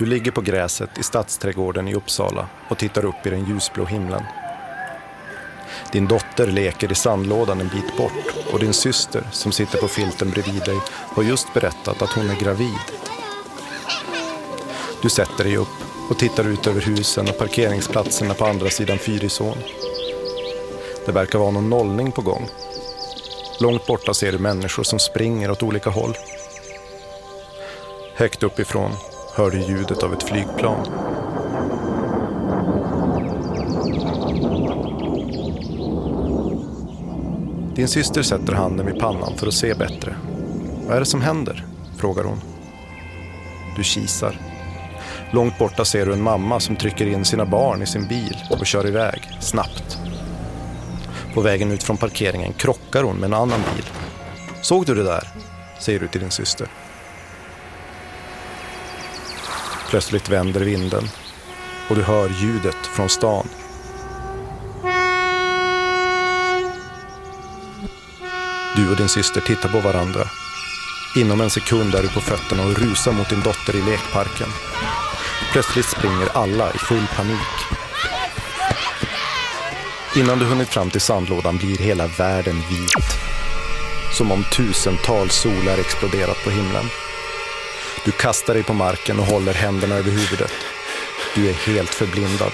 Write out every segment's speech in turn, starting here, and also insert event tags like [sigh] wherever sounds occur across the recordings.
Du ligger på gräset i Stadsträdgården i Uppsala och tittar upp i den ljusblå himlen. Din dotter leker i sandlådan en bit bort och din syster som sitter på filten bredvid dig har just berättat att hon är gravid. Du sätter dig upp och tittar ut över husen och parkeringsplatserna på andra sidan Fyrisån. Det verkar vara någon nollning på gång. Långt borta ser du människor som springer åt olika håll. Högt uppifrån hör du ljudet av ett flygplan. Din syster sätter handen vid pannan för att se bättre. Vad är det som händer? frågar hon. Du kisar. Långt borta ser du en mamma som trycker in sina barn i sin bil och kör iväg, snabbt. På vägen ut från parkeringen krockar hon med en annan bil. Såg du det där? säger du till din syster. Plötsligt vänder vinden och du hör ljudet från stan. Du och din syster tittar på varandra. Inom en sekund är du på fötterna och rusar mot din dotter i lekparken. Plötsligt springer alla i full panik. Innan du hunnit fram till sandlådan blir hela världen vit. Som om tusentals solar exploderat på himlen. Du kastar dig på marken och håller händerna över huvudet. Du är helt förblindad.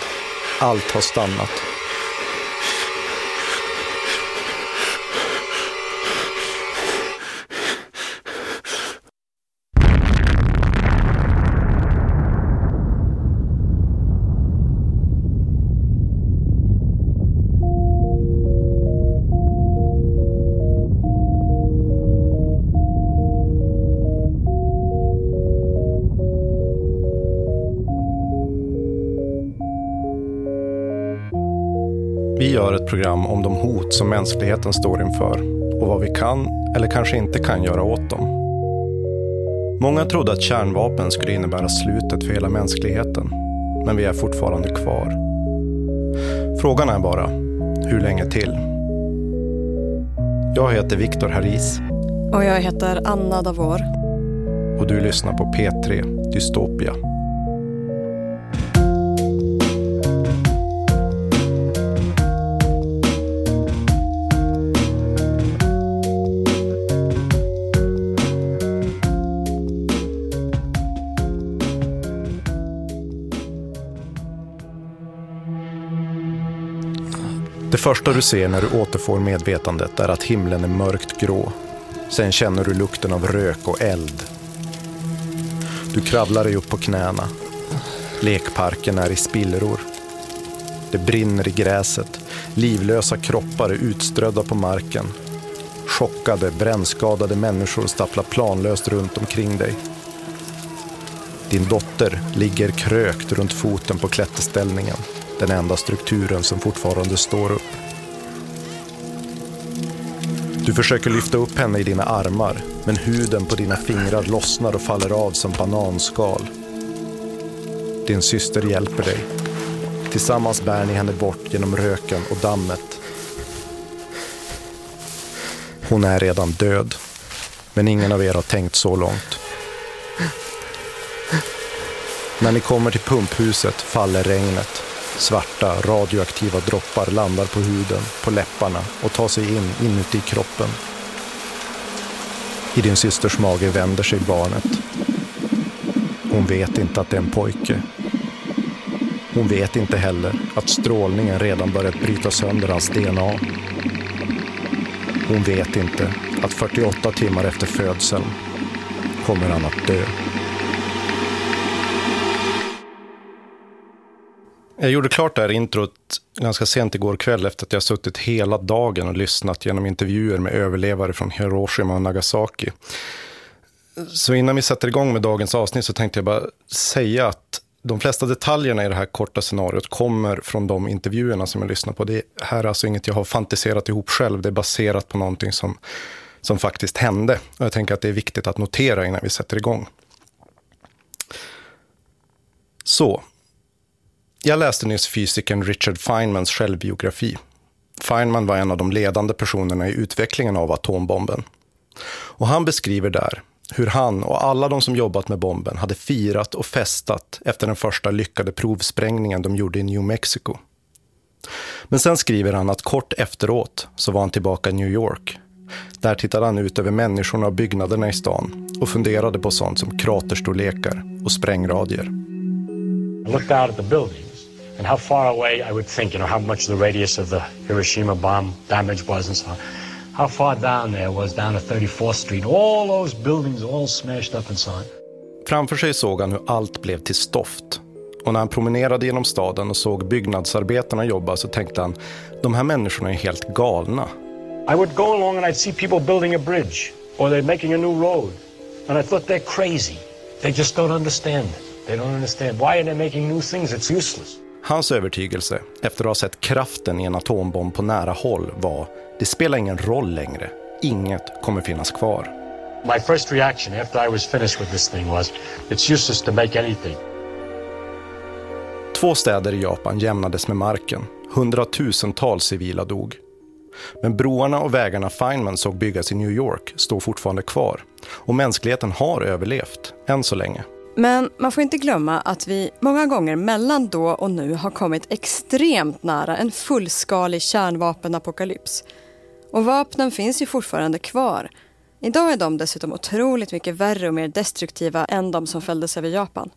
Allt har stannat. Vi gör ett program om de hot som mänskligheten står inför och vad vi kan eller kanske inte kan göra åt dem. Många trodde att kärnvapen skulle innebära slutet för hela mänskligheten, men vi är fortfarande kvar. Frågan är bara, hur länge till? Jag heter Viktor Haris. Och jag heter Anna Davor. Och du lyssnar på P3 Dystopia. Första du ser när du återfår medvetandet är att himlen är mörkt grå. Sen känner du lukten av rök och eld. Du kravlar dig upp på knäna. Lekparken är i spillror. Det brinner i gräset. Livlösa kroppar är utströdda på marken. Chockade, brännskadade människor stapplar planlöst runt omkring dig. Din dotter ligger krökt runt foten på klätterställningen den enda strukturen som fortfarande står upp. Du försöker lyfta upp henne i dina armar, men huden på dina fingrar lossnar och faller av som bananskal. Din syster hjälper dig. Tillsammans bär ni henne bort genom röken och dammet. Hon är redan död, men ingen av er har tänkt så långt. När ni kommer till pumphuset faller regnet. Svarta, radioaktiva droppar landar på huden, på läpparna och tar sig in inuti kroppen. I din systers mage vänder sig barnet. Hon vet inte att det är en pojke. Hon vet inte heller att strålningen redan börjat bryta sönder hans DNA. Hon vet inte att 48 timmar efter födseln kommer han att dö. Jag gjorde klart det här introt ganska sent igår kväll efter att jag suttit hela dagen och lyssnat genom intervjuer med överlevare från Hiroshima och Nagasaki. Så innan vi sätter igång med dagens avsnitt så tänkte jag bara säga att de flesta detaljerna i det här korta scenariot kommer från de intervjuerna som jag lyssnar på. Det här är alltså inget jag har fantiserat ihop själv, det är baserat på någonting som, som faktiskt hände. Och jag tänker att det är viktigt att notera innan vi sätter igång. Så, jag läste nyss fysikern Richard Feynmans självbiografi. Feynman var en av de ledande personerna i utvecklingen av atombomben. Och han beskriver där hur han och alla de som jobbat med bomben hade firat och festat efter den första lyckade provsprängningen de gjorde i New Mexico. Men sen skriver han att kort efteråt så var han tillbaka i New York. Där tittade han ut över människorna och byggnaderna i stan och funderade på sånt som kraterstorlekar och sprängradier. I looked out at the and how far away I would think, you know, how much the radius of the Hiroshima bomb damage was and so on. How far down there was down to 34th Street. All those buildings all smashed up and so on. Framför sig såg han hur allt blev till stoft och när han promenerade genom staden och såg byggnadsarbetarna jobba så tänkte han, de här människorna är helt galna. I would go along and I'd see people building a bridge or they're making a new road. And I thought they're crazy. They just don't understand. They don't understand. Why are they making new things? It's useless. Hans övertygelse, efter att ha sett kraften i en atombomb på nära håll, var det spelar ingen roll längre. Inget kommer finnas kvar. My first reaction after I was finished with this thing was, it's useless to make anything. Två städer i Japan jämnades med marken. Hundratusentals civila dog. Men broarna och vägarna Feynman såg byggas i New York står fortfarande kvar. Och mänskligheten har överlevt, än så länge. Men man får inte glömma att vi många gånger mellan då och nu har kommit extremt nära en fullskalig kärnvapenapokalyps. Och vapnen finns ju fortfarande kvar. Idag är de dessutom otroligt mycket värre och mer destruktiva än de som fälldes över Japan.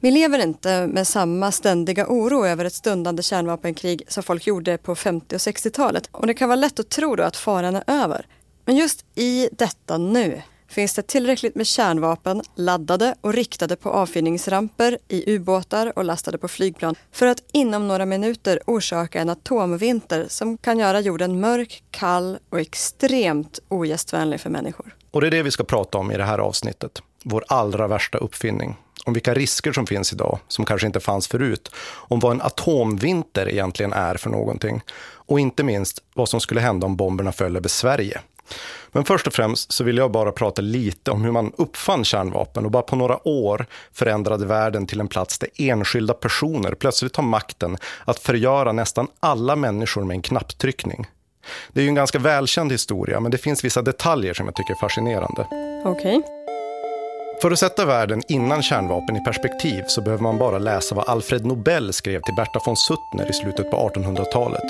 Vi lever inte med samma ständiga oro över ett stundande kärnvapenkrig som folk gjorde på 50 och 60-talet. Och det kan vara lätt att tro då att faran är över. Men just i detta nu finns det tillräckligt med kärnvapen laddade och riktade på avfyrningsramper i ubåtar och lastade på flygplan för att inom några minuter orsaka en atomvinter som kan göra jorden mörk, kall och extremt ogästvänlig för människor. Och det är det vi ska prata om i det här avsnittet. Vår allra värsta uppfinning. Om vilka risker som finns idag, som kanske inte fanns förut. Om vad en atomvinter egentligen är för någonting. Och inte minst vad som skulle hända om bomberna föll över Sverige. Men först och främst så vill jag bara prata lite om hur man uppfann kärnvapen och bara på några år förändrade världen till en plats där enskilda personer plötsligt har makten att förgöra nästan alla människor med en knapptryckning. Det är ju en ganska välkänd historia, men det finns vissa detaljer som jag tycker är fascinerande. Okej. Okay. För att sätta världen innan kärnvapen i perspektiv så behöver man bara läsa vad Alfred Nobel skrev till Berta von Suttner i slutet på 1800-talet.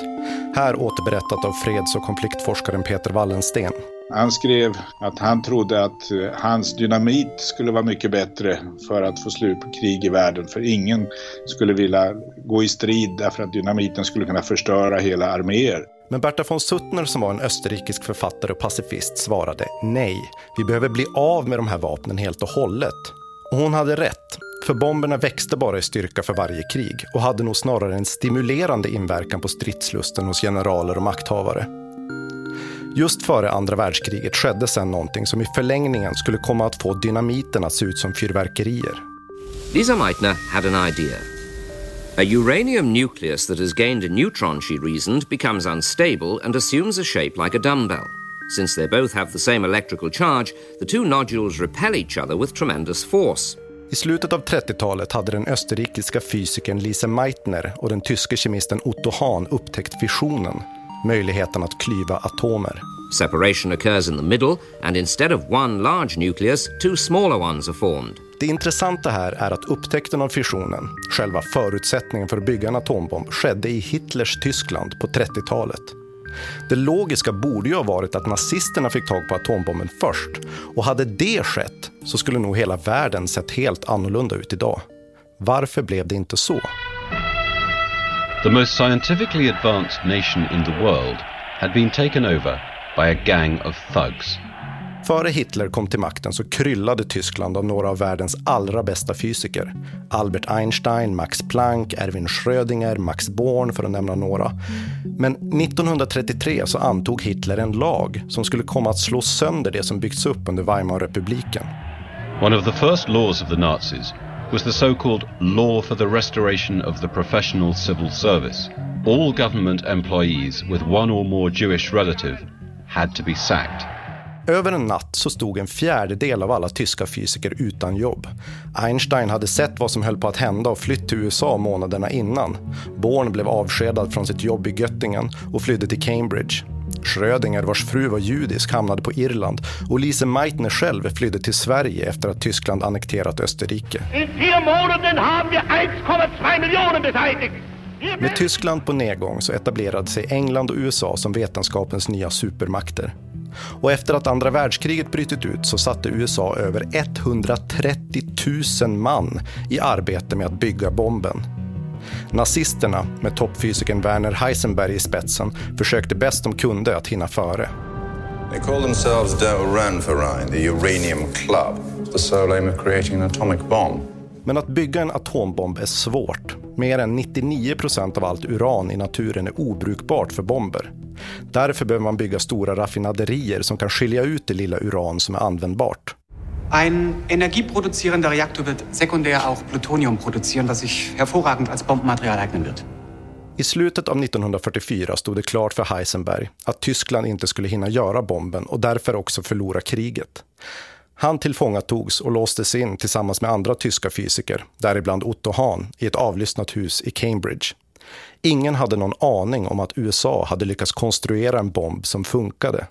Här återberättat av freds- och konfliktforskaren Peter Wallensten. Han skrev att han trodde att eh, hans dynamit skulle vara mycket bättre för att få slut på krig i världen. För ingen skulle vilja gå i strid därför att dynamiten skulle kunna förstöra hela arméer. Men Berta von Suttner som var en österrikisk författare och pacifist svarade nej. Vi behöver bli av med de här vapnen helt och hållet. Och hon hade rätt. För bomberna växte bara i styrka för varje krig och hade nog snarare en stimulerande inverkan på stridslusten hos generaler och makthavare. Just före andra världskriget skedde sedan någonting som i förlängningen skulle komma att få dynamiten att se ut som fyrverkerier. Lisa Meitner had an idea. A uranium nucleus that has gained a neutron, she reasoned, becomes unstable and assumes a shape like a dumbbell. Since they both have the same electrical charge, the two nodules repel each other with tremendous force. I slutet av 30-talet hade den österrikiska fysikern Lise Meitner och den tyske kemisten Otto Hahn upptäckt fissionen, möjligheten att klyva atomer. Separation occurs in the middle and instead of one large nucleus, two smaller ones are formed. Det intressanta här är att upptäckten av fissionen, själva förutsättningen för att bygga en atombomb, skedde i Hitlers Tyskland på 30-talet. Det logiska borde ju ha varit att nazisterna fick tag på atombomben först. Och hade det skett så skulle nog hela världen sett helt annorlunda ut idag. Varför blev det inte så? The most scientifically advanced nation in the world had been taken over by a gang of thugs. Före Hitler kom till makten så kryllade Tyskland av några av världens allra bästa fysiker. Albert Einstein, Max Planck, Erwin Schrödinger, Max Born för att nämna några. Men 1933 så antog Hitler en lag som skulle komma att slå sönder det som byggts upp under Weimarrepubliken. One of the first laws of the Nazis was the so-called Law for the Restoration of the Professional Civil Service. All government employees with one or more Jewish relative had to be sacked. Över en natt så stod en fjärdedel av alla tyska fysiker utan jobb. Einstein hade sett vad som höll på att hända och flytt till USA månaderna innan. Born blev avskedad från sitt jobb i Göttingen och flydde till Cambridge. Schrödinger, vars fru var judisk, hamnade på Irland och Lise Meitner själv flydde till Sverige efter att Tyskland annekterat Österrike. In vier Monaten haben wir 1,2 Millionen beseitigt. Med Tyskland på nedgång så etablerade sig England och USA som vetenskapens nya supermakter. Och efter att andra världskriget brutit ut så satte USA över 130 000 man i arbete med att bygga bomben. Nazisterna, med toppfysikern Werner Heisenberg i spetsen, försökte bäst de kunde att hinna före. They call themselves Der Uranverein, the Uranium Club. The sole aim of creating an atomic bomb. Men att bygga en atombomb är svårt. Mer än 99 procent av allt uran i naturen är obrukbart för bomber. Därför behöver man bygga stora raffinaderier som kan skilja ut det lilla uran som är användbart. Ein energieproduzierender Reaktor wird sekundär auch Plutonium produzieren, das sich hervorragend als Bombenmaterial eignen wird. I slutet av 1944 stod det klart för Heisenberg att Tyskland inte skulle hinna göra bomben och därför också förlora kriget. Han tillfångatogs och låstes in tillsammans med andra tyska fysiker, däribland Otto Hahn, i ett avlyssnat hus i Cambridge. Ingen hade någon aning om att USA hade lyckats konstruera en bomb som funkade.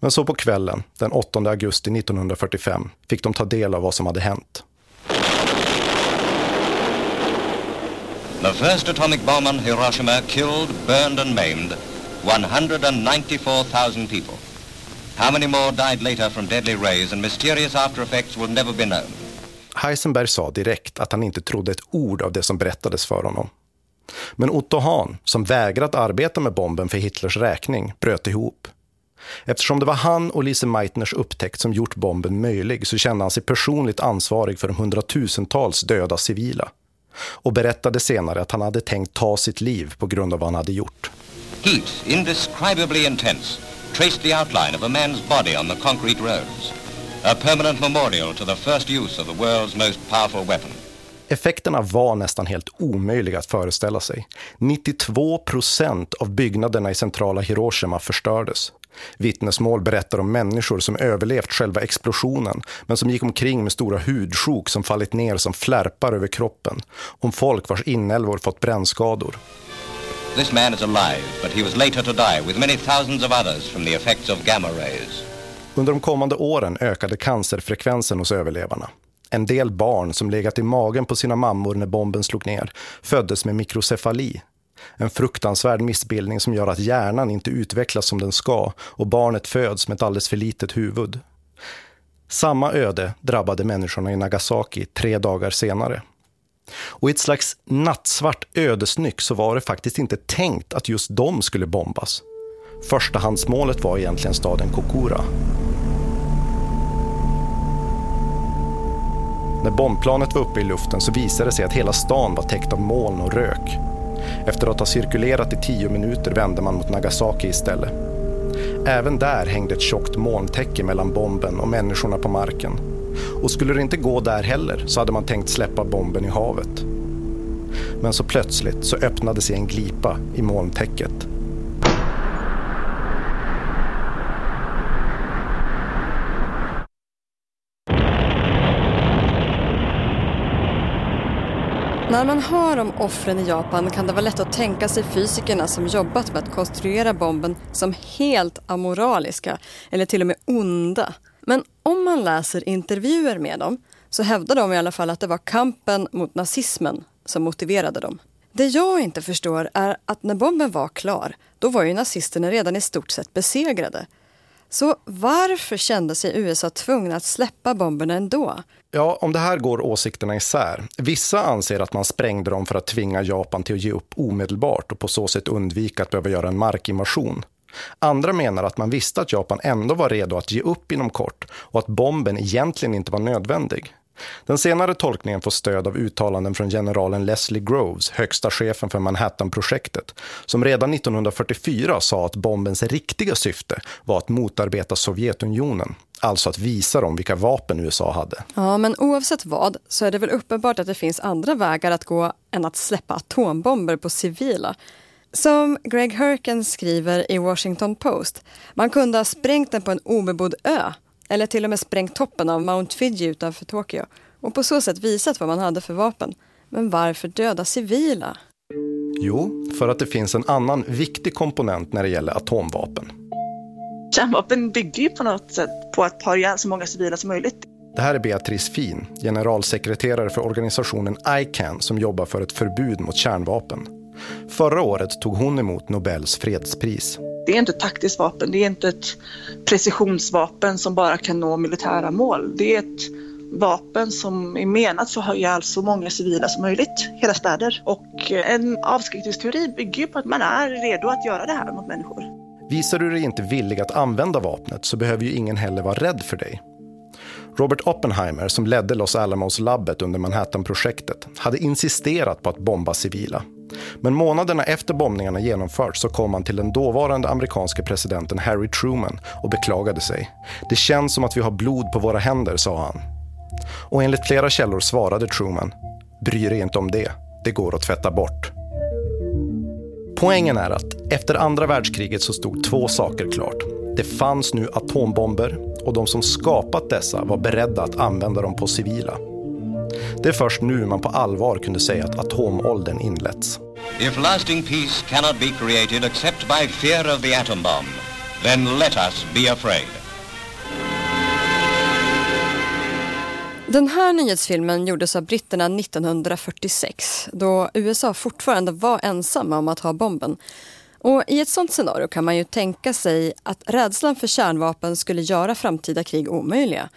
Men så på kvällen, den 8 augusti 1945, fick de ta del av vad som hade hänt. The first atomic bomb on Hiroshima killed, burned and maimed 194,000 people. How many more died later from deadly rays and mysterious after effects will never be known. Heisenberg sa direkt att han inte trodde ett ord av det som berättades för honom. Men Otto Hahn, som vägrat arbeta med bomben för Hitlers räkning, bröt ihop. Eftersom det var han och Lise Meitners upptäckt som gjort bomben möjlig så kände han sig personligt ansvarig för de hundratusentals döda civila. Och berättade senare att han hade tänkt ta sitt liv på grund av vad han hade gjort. Heat, indescribably intense, traced the outline of a man's body on the concrete roads. A permanent memorial to the first use of the world's most powerful weapon. Effekterna var nästan helt omöjliga att föreställa sig. 92 procent av byggnaderna i centrala Hiroshima förstördes. Vittnesmål berättar om människor som överlevt själva explosionen men som gick omkring med stora hudsjok som fallit ner som flärpar över kroppen. Om folk vars inälvor fått brännskador. This man is alive, but he was later to die with many thousands of others from the effects of gamma rays. Under de kommande åren ökade cancerfrekvensen hos överlevarna. En del barn som legat i magen på sina mammor när bomben slog ner föddes med mikrocefali. En fruktansvärd missbildning som gör att hjärnan inte utvecklas som den ska och barnet föds med ett alldeles för litet huvud. Samma öde drabbade människorna i Nagasaki tre dagar senare. Och i ett slags nattsvart ödesnyck så var det faktiskt inte tänkt att just de skulle bombas. Förstahandsmålet var egentligen staden Kokura. När bombplanet var uppe i luften så visade det sig att hela stan var täckt av moln och rök. Efter att ha cirkulerat i tio minuter vände man mot Nagasaki istället. Även där hängde ett tjockt molntäcke mellan bomben och människorna på marken. Och skulle det inte gå där heller så hade man tänkt släppa bomben i havet. Men så plötsligt så öppnade sig en glipa i molntäcket. När man hör om offren i Japan kan det vara lätt att tänka sig fysikerna som jobbat med att konstruera bomben som helt amoraliska eller till och med onda. Men om man läser intervjuer med dem så hävdar de i alla fall att det var kampen mot nazismen som motiverade dem. Det jag inte förstår är att när bomben var klar, då var ju nazisterna redan i stort sett besegrade. Så varför kände sig USA tvungna att släppa bomberna ändå? Ja, om det här går åsikterna isär. Vissa anser att man sprängde dem för att tvinga Japan till att ge upp omedelbart och på så sätt undvika att behöva göra en markinvasion. Andra menar att man visste att Japan ändå var redo att ge upp inom kort och att bomben egentligen inte var nödvändig. Den senare tolkningen får stöd av uttalanden från generalen Leslie Groves, högsta chefen för Manhattan-projektet, som redan 1944 sa att bombens riktiga syfte var att motarbeta Sovjetunionen, alltså att visa dem vilka vapen USA hade. Ja, men oavsett vad så är det väl uppenbart att det finns andra vägar att gå än att släppa atombomber på civila. Som Greg Hurken skriver i Washington Post, man kunde ha sprängt den på en obebodd ö eller till och med sprängt toppen av Mount Fiji utanför Tokyo och på så sätt visat vad man hade för vapen. Men varför döda civila? Jo, för att det finns en annan viktig komponent när det gäller atomvapen. Kärnvapen bygger ju på något sätt på att ha ihjäl så många civila som möjligt. Det här är Beatrice Fin, generalsekreterare för organisationen ICAN som jobbar för ett förbud mot kärnvapen. Förra året tog hon emot Nobels fredspris. Det är inte ett taktiskt vapen, det är inte ett precisionsvapen som bara kan nå militära mål. Det är ett vapen som är menat för att ihjäl så många civila som möjligt, hela städer. Och en avskräckningsteori bygger på att man är redo att göra det här mot människor. Visar du dig inte villig att använda vapnet så behöver ju ingen heller vara rädd för dig. Robert Oppenheimer, som ledde Los Alamos-labbet under Manhattan-projektet, hade insisterat på att bomba civila. Men månaderna efter bombningarna genomförts så kom han till den dåvarande amerikanske presidenten Harry Truman och beklagade sig. Det känns som att vi har blod på våra händer, sa han. Och enligt flera källor svarade Truman, bry dig inte om det, det går att tvätta bort. Poängen är att efter andra världskriget så stod två saker klart. Det fanns nu atombomber och de som skapat dessa var beredda att använda dem på civila. Det är först nu man på allvar kunde säga att atomåldern inletts. If lasting peace cannot be created except by fear of the atom bomb, then let us be afraid. Den här nyhetsfilmen gjordes av britterna 1946 då USA fortfarande var ensamma om att ha bomben. Och I ett sånt scenario kan man ju tänka sig att rädslan för kärnvapen skulle göra framtida krig omöjliga.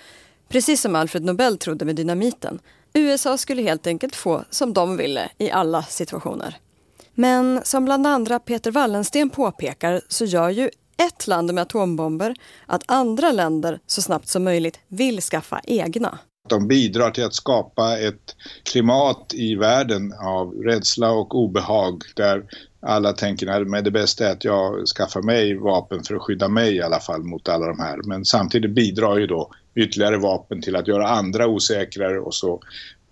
Precis som Alfred Nobel trodde med dynamiten. USA skulle helt enkelt få som de ville i alla situationer. Men som bland andra Peter Wallensten påpekar så gör ju ett land med atombomber att andra länder så snabbt som möjligt vill skaffa egna. De bidrar till att skapa ett klimat i världen av rädsla och obehag där alla tänker att det bästa är att jag skaffar mig vapen för att skydda mig i alla fall mot alla de här. Men samtidigt bidrar ju då ytterligare vapen till att göra andra osäkrare och så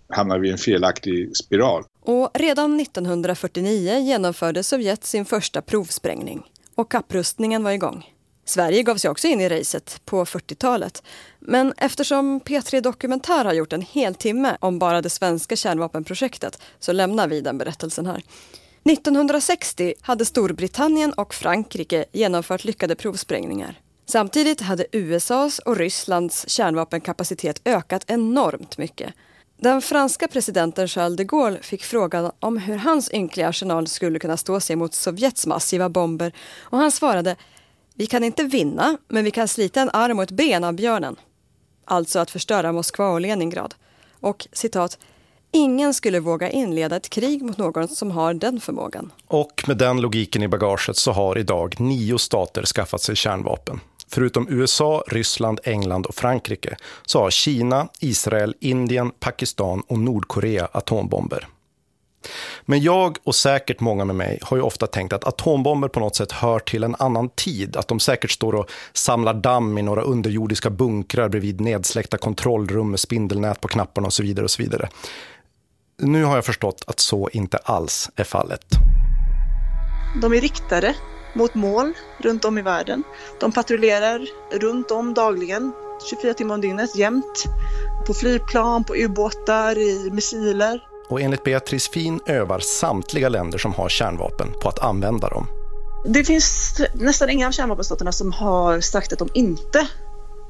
hamnar vi i en felaktig spiral. Och redan 1949 genomförde Sovjet sin första provsprängning och kapprustningen var igång. Sverige gav sig också in i racet på 40-talet. Men eftersom P3 Dokumentär har gjort en hel timme om bara det svenska kärnvapenprojektet så lämnar vi den berättelsen här. 1960 hade Storbritannien och Frankrike genomfört lyckade provsprängningar. Samtidigt hade USAs och Rysslands kärnvapenkapacitet ökat enormt mycket. Den franska presidenten Charles de Gaulle fick frågan om hur hans ynkliga arsenal skulle kunna stå sig mot Sovjets massiva bomber och han svarade vi kan inte vinna, men vi kan slita en arm och ett ben av björnen. Alltså att förstöra Moskva och Leningrad. Och citat, ingen skulle våga inleda ett krig mot någon som har den förmågan. Och med den logiken i bagaget så har idag nio stater skaffat sig kärnvapen. Förutom USA, Ryssland, England och Frankrike så har Kina, Israel, Indien, Pakistan och Nordkorea atombomber. Men jag och säkert många med mig har ju ofta tänkt att atombomber på något sätt hör till en annan tid. Att de säkert står och samlar damm i några underjordiska bunkrar bredvid nedsläckta kontrollrum med spindelnät på knapparna och så vidare och så vidare. Nu har jag förstått att så inte alls är fallet. De är riktade mot mål runt om i världen. De patrullerar runt om dagligen, 24 timmar om dygnet, jämt. På flygplan, på ubåtar, i missiler. Och enligt Beatrice Fin övar samtliga länder som har kärnvapen på att använda dem. Det finns nästan inga av kärnvapenstaterna som har sagt att de inte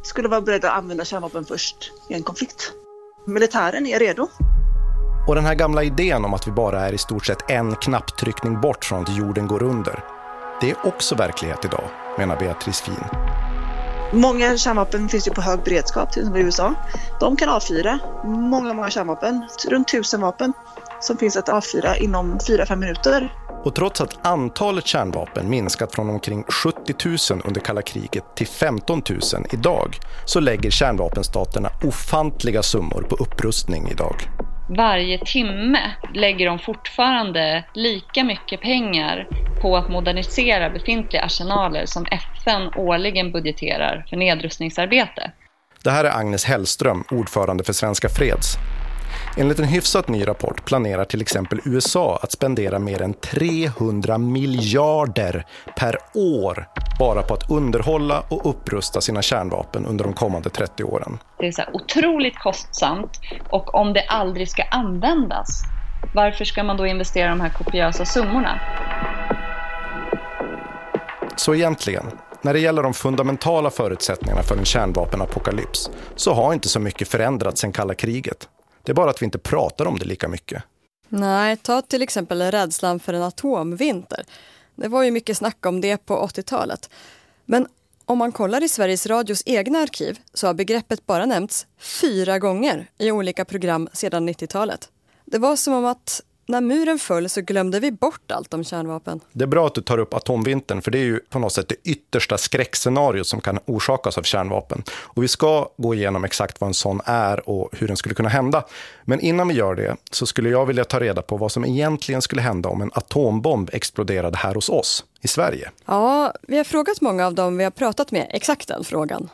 skulle vara beredda att använda kärnvapen först i en konflikt. Militären är redo. Och den här gamla idén om att vi bara är i stort sett en knapptryckning bort från att jorden går under. Det är också verklighet idag, menar Beatrice Fin. Många kärnvapen finns ju på hög beredskap, till exempel i USA. De kan avfyra många, många kärnvapen, runt tusen vapen som finns att avfyra inom 4-5 minuter. Och trots att antalet kärnvapen minskat från omkring 70 000 under kalla kriget till 15 000 idag så lägger kärnvapenstaterna ofantliga summor på upprustning idag. Varje timme lägger de fortfarande lika mycket pengar på att modernisera befintliga arsenaler som FN årligen budgeterar för nedrustningsarbete. Det här är Agnes Hellström, ordförande för Svenska Freds. Enligt en hyfsat ny rapport planerar till exempel USA att spendera mer än 300 miljarder per år bara på att underhålla och upprusta sina kärnvapen under de kommande 30 åren. Det är så otroligt kostsamt och om det aldrig ska användas varför ska man då investera de här kopiösa summorna? Så egentligen, när det gäller de fundamentala förutsättningarna för en kärnvapenapokalyps så har inte så mycket förändrats sedan kalla kriget. Det är bara att vi inte pratar om det lika mycket. Nej, ta till exempel rädslan för en atomvinter. Det var ju mycket snack om det på 80-talet. Men om man kollar i Sveriges Radios egna arkiv så har begreppet bara nämnts fyra gånger i olika program sedan 90-talet. Det var som om att när muren föll så glömde vi bort allt om kärnvapen. Det är bra att du tar upp atomvintern, för det är ju på något sätt det yttersta skräckscenariot som kan orsakas av kärnvapen. Och vi ska gå igenom exakt vad en sån är och hur den skulle kunna hända. Men innan vi gör det så skulle jag vilja ta reda på vad som egentligen skulle hända om en atombomb exploderade här hos oss i Sverige. Ja, vi har frågat många av dem vi har pratat med exakt den frågan.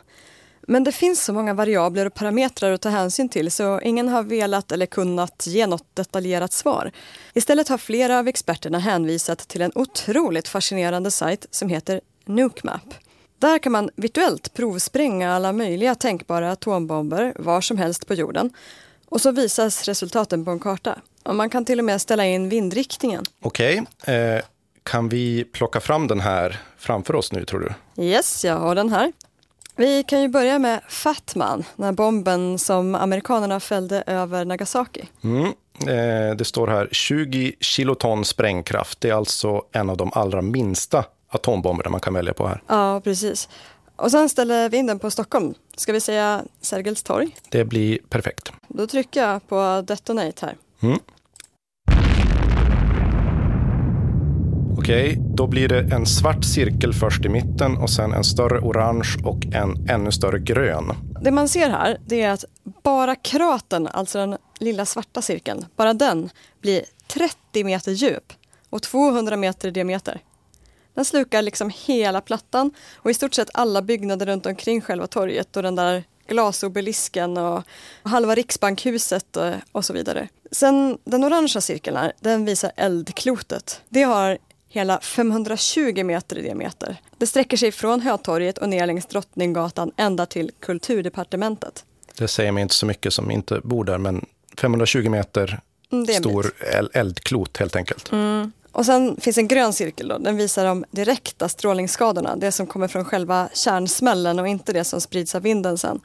Men det finns så många variabler och parametrar att ta hänsyn till så ingen har velat eller kunnat ge något detaljerat svar. Istället har flera av experterna hänvisat till en otroligt fascinerande sajt som heter NukeMap. Där kan man virtuellt provspränga alla möjliga tänkbara atombomber var som helst på jorden. Och så visas resultaten på en karta. Och man kan till och med ställa in vindriktningen. Okej, okay. eh, kan vi plocka fram den här framför oss nu tror du? Yes, jag har den här. Vi kan ju börja med Fatman, den här bomben som amerikanerna fällde över Nagasaki. Mm. Eh, det står här 20 kiloton sprängkraft. Det är alltså en av de allra minsta atombomberna man kan välja på här. Ja, precis. Och sen ställer vi in den på Stockholm. Ska vi säga Sergels torg? Det blir perfekt. Då trycker jag på detonate här. Mm. Okej, okay, då blir det en svart cirkel först i mitten och sen en större orange och en ännu större grön. Det man ser här det är att bara kraten, alltså den lilla svarta cirkeln, bara den blir 30 meter djup och 200 meter i diameter. Den slukar liksom hela plattan och i stort sett alla byggnader runt omkring själva torget och den där glasobelisken och halva Riksbankhuset och, och så vidare. Sen den orangea cirkeln här, den visar eldklotet. Det har hela 520 meter i diameter. Det sträcker sig från Hötorget och ner längs Drottninggatan ända till Kulturdepartementet. Det säger mig inte så mycket som inte bor där, men 520 meter mm, stor eldklot helt enkelt. Mm. Och sen finns en grön cirkel, då. den visar de direkta strålningsskadorna, det som kommer från själva kärnsmällen och inte det som sprids av vinden sen.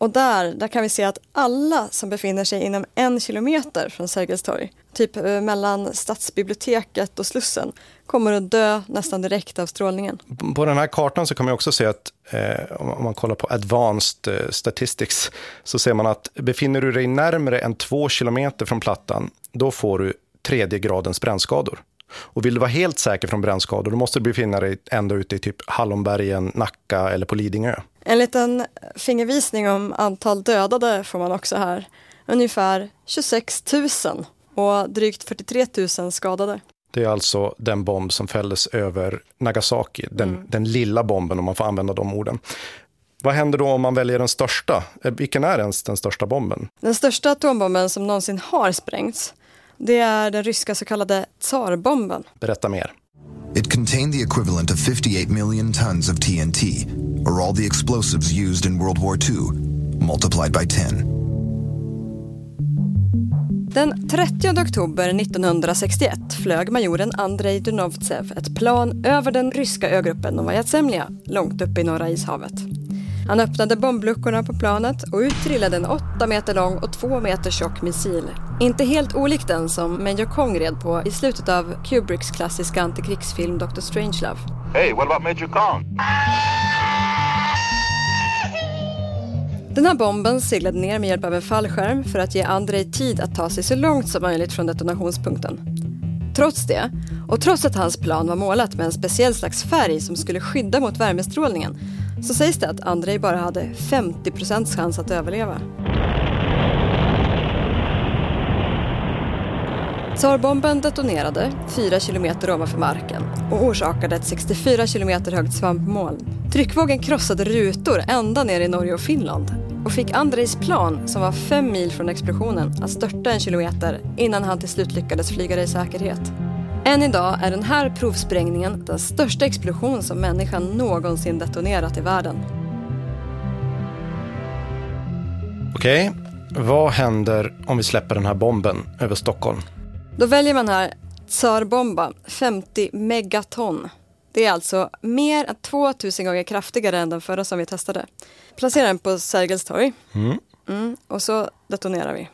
Och där, där kan vi se att alla som befinner sig inom en kilometer från Sergels torg, typ eh, mellan stadsbiblioteket och Slussen, kommer att dö nästan direkt av strålningen. På den här kartan så kan man också se att eh, om man kollar på advanced eh, statistics så ser man att befinner du dig närmare än två kilometer från plattan, då får du tredje gradens brännskador. Och vill du vara helt säker från brännskador, då måste du befinna dig ända ute i typ Hallonbergen, Nacka eller på Lidingö. En liten fingervisning om antal dödade får man också här. Ungefär 26 000 och drygt 43 000 skadade. Det är alltså den bomb som fälldes över Nagasaki, den, mm. den lilla bomben om man får använda de orden. Vad händer då om man väljer den största? Eh, vilken är ens den största bomben? Den största atombomben som någonsin har sprängts, det är den ryska så kallade tsarbomben. Berätta mer. It contained the equivalent of 58 million tons of TNT, or all the explosives used in World War II, multiplied by 10. Den 30 oktober 1961 flög majoren Andrei Dunovtsev ett plan över den ryska ögruppen Novaja Zemlja, långt uppe i Norra ishavet. Han öppnade bombluckorna på planet och ut trillade en 8 meter lång och 2 meter tjock missil. Inte helt olik den som Major Kong red på i slutet av Kubricks klassiska antikrigsfilm Dr. Strangelove. Hey, what about Major Kong? Den här bomben seglade ner med hjälp av en fallskärm för att ge Andrei tid att ta sig så långt som möjligt från detonationspunkten. Trots det, och trots att hans plan var målat med en speciell slags färg som skulle skydda mot värmestrålningen, så sägs det att Andrei bara hade 50% chans att överleva. Tsarbomben detonerade 4 kilometer ovanför marken och orsakade ett 64 kilometer högt svampmoln. Tryckvågen krossade rutor ända ner i Norge och Finland och fick Andrejs plan, som var fem mil från explosionen, att störta en kilometer innan han till slut lyckades flyga det i säkerhet. Än idag är den här provsprängningen den största explosion som människan någonsin detonerat i världen. Okej, vad händer om vi släpper den här bomben över Stockholm? Då väljer man här Tsar-bomba 50 megaton. Det är alltså mer än 2000 gånger kraftigare än den förra som vi testade. Placera den på Sergels torg. Mm. Mm, och så detonerar vi.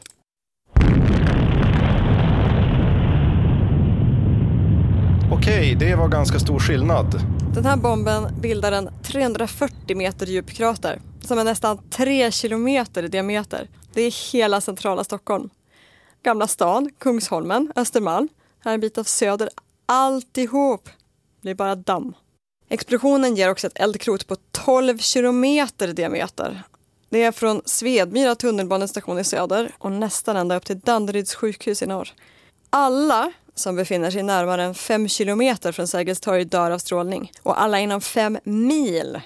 Okej, det var ganska stor skillnad. Den här bomben bildar en 340 meter djup krater som är nästan 3 kilometer i diameter. Det är hela centrala Stockholm. Gamla stan, Kungsholmen, Östermalm, här en bit av Söder. Alltihop blir bara damm. Explosionen ger också ett eldkrot på 12 kilometer i diameter. Det är från Svedmyra tunnelbanestation i söder och nästan ända upp till Danderyds sjukhus i norr. Alla som befinner sig närmare än 5 kilometer från Sergels torg dör av strålning och alla inom 5 mil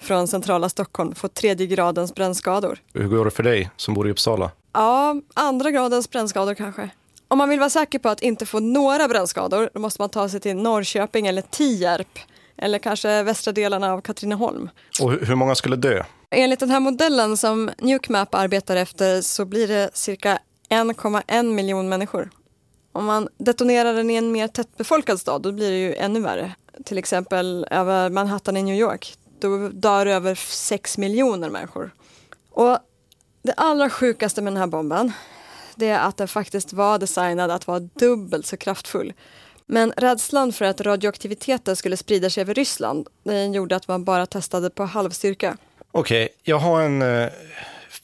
från centrala Stockholm får tredje gradens brännskador. Hur går det för dig som bor i Uppsala? Ja, andra gradens brännskador kanske. Om man vill vara säker på att inte få några brännskador då måste man ta sig till Norrköping eller Tierp eller kanske västra delarna av Katrineholm. Och hu- hur många skulle dö? Enligt den här modellen som NukeMap arbetar efter så blir det cirka 1,1 miljon människor. Om man detonerar den i en mer tättbefolkad stad då blir det ju ännu värre. Till exempel över Manhattan i New York. Då dör över 6 miljoner människor. Och det allra sjukaste med den här bomben det är att den faktiskt var designad att vara dubbelt så kraftfull. Men rädslan för att radioaktiviteten skulle sprida sig över Ryssland den gjorde att man bara testade på halvstyrka. Okej, jag har en eh,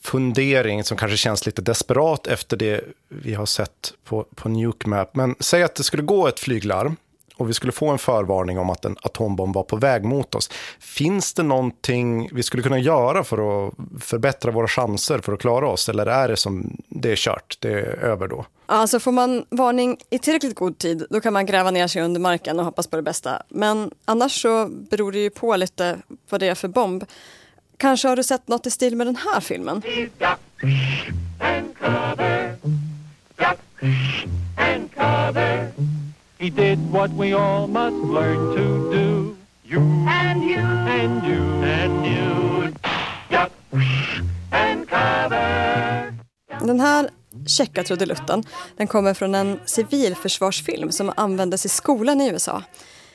fundering som kanske känns lite desperat efter det vi har sett på, på NukeMap. Men säg att det skulle gå ett flyglarm och vi skulle få en förvarning om att en atombomb var på väg mot oss. Finns det någonting vi skulle kunna göra för att förbättra våra chanser för att klara oss? Eller är det som det är kört, det är över då? Alltså får man varning i tillräckligt god tid då kan man gräva ner sig under marken och hoppas på det bästa. Men annars så beror det ju på lite vad det är för bomb. Kanske har du sett något i stil med den här filmen? and cover. He did what we all must learn to do. You and you and you and you. Duck and cover. Den här käcka trudelutten den kommer från en civilförsvarsfilm som användes i skolan i USA.